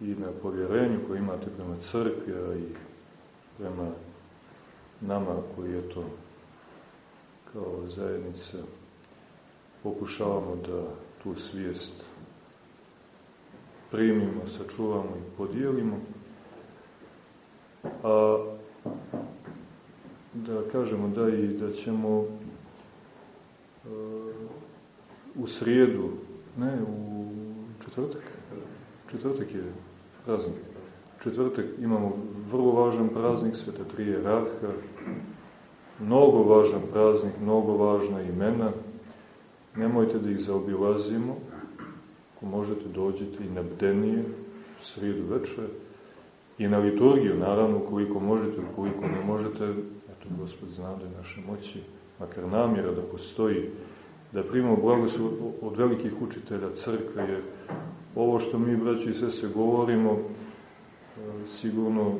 i na povjerenju koje imate prema crkvi, i prema nama koji je to kao zajednica pokušavamo da tu svijest primimo, sačuvamo i podijelimo. A da kažemo da i da ćemo u srijedu, ne, u četvrtak, četvrtak je praznik. Četvrtak imamo vrlo važan praznik, Sveta Trije Radha, mnogo važan praznik, mnogo važna imena. Nemojte da ih zaobilazimo, ako možete dođete i na bdenije, u srijedu večer, i na liturgiju, naravno, koliko možete, koliko ne možete, eto, Gospod zna da je naše moći, makar namjera da postoji, da primamo blagoslov od velikih učitelja crkve, jer ovo što mi, braći i sese, govorimo, e, sigurno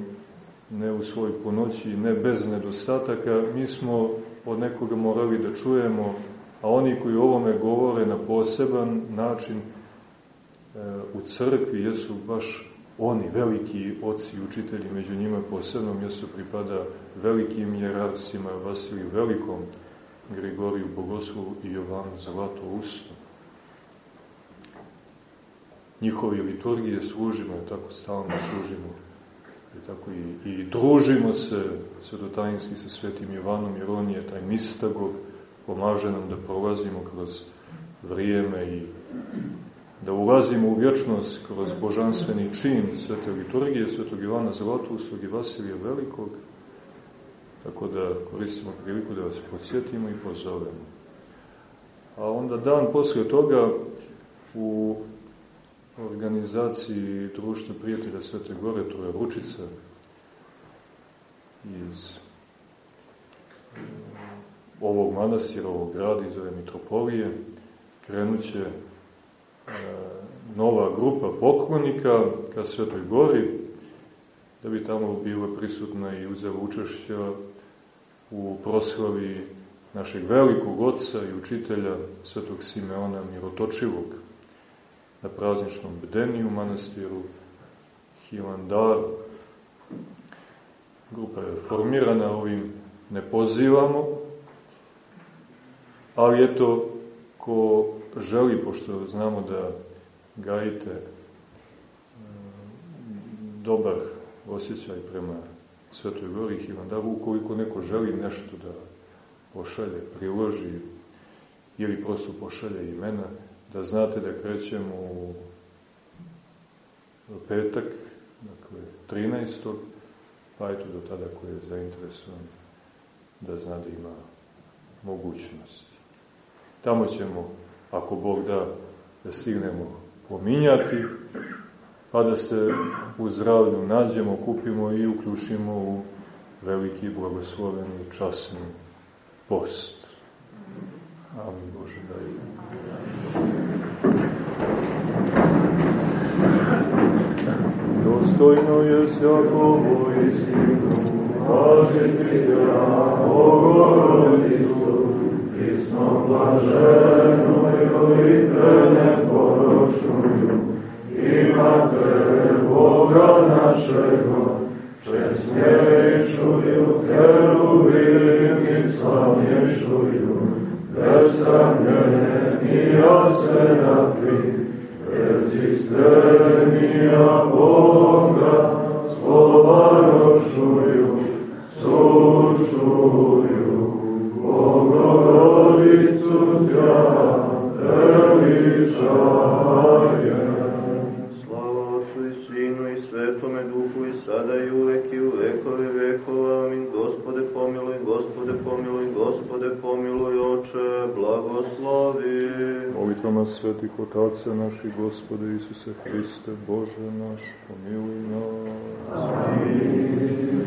ne u svoj ponoći, ne bez nedostataka, mi smo od nekoga morali da čujemo, a oni koji ovome govore na poseban način e, u crkvi jesu baš oni, veliki oci i učitelji, među njima posebno mjesto pripada velikim jerarsima, Vasiliju Velikom, Grigoriju Bogoslovu i Jovanu Zlato Usto. Njihove liturgije služimo, tako stalno služimo, i tako i, i družimo se svetotajinski sa svetim Jovanom, jer on je taj mistagog, pomaže nam da prolazimo kroz vrijeme i da ulazimo u vječnost kroz božanstveni čin svete liturgije, svetog Ivana Zlatusog i Vasilija Velikog, tako da koristimo priliku da vas podsjetimo i pozovemo. A onda dan posle toga u organizaciji Društva prijatelja Svete Gore, to je Ručica iz ovog manastira, ovog grada, iz ove mitropolije, krenuće e, nova grupa poklonika ka Svetoj Gori, da bi tamo bila prisutna i uzela učešća u proslavi našeg velikog oca i učitelja Svetog Simeona Mirotočivog na prazničnom bdeniju u manastiru Hilandar. Grupa je formirana, ovim ne pozivamo, ali eto, ko želi, pošto znamo da gajite e, dobar osjećaj prema Svetoj Gori Hilandaru, ukoliko neko želi nešto da pošalje, priloži ili prosto pošalje imena, da znate da krećemo u petak, dakle 13. pa eto do tada ko je zainteresovan da zna da ima mogućnosti. Tamo ćemo, ako Bog da, da stignemo pominjati, pa da se u zdravlju nađemo, kupimo i uključimo u veliki blagosloveni časni post. Amin Bože da je. Dostojno je svakovo istinu, kažiti ja, Bogorodicu, Prisno blaženo i neporočuju, imate Boga našego, česnješuju, kerubim i slavnješuju, besramljene i jaserafi, Prezistenija Boga, slova rošuju, sušuju, Bogorodicu Tja, veličajem. Sada i uvek i u vekove vekova. Amin. Gospode pomiluj, Gospode pomiluj, Gospode pomiluj, Oče, blagoslovi. Molitvama svetih otaca naših Gospode Isuse Hriste, Bože naš, pomiluj nas. Amin.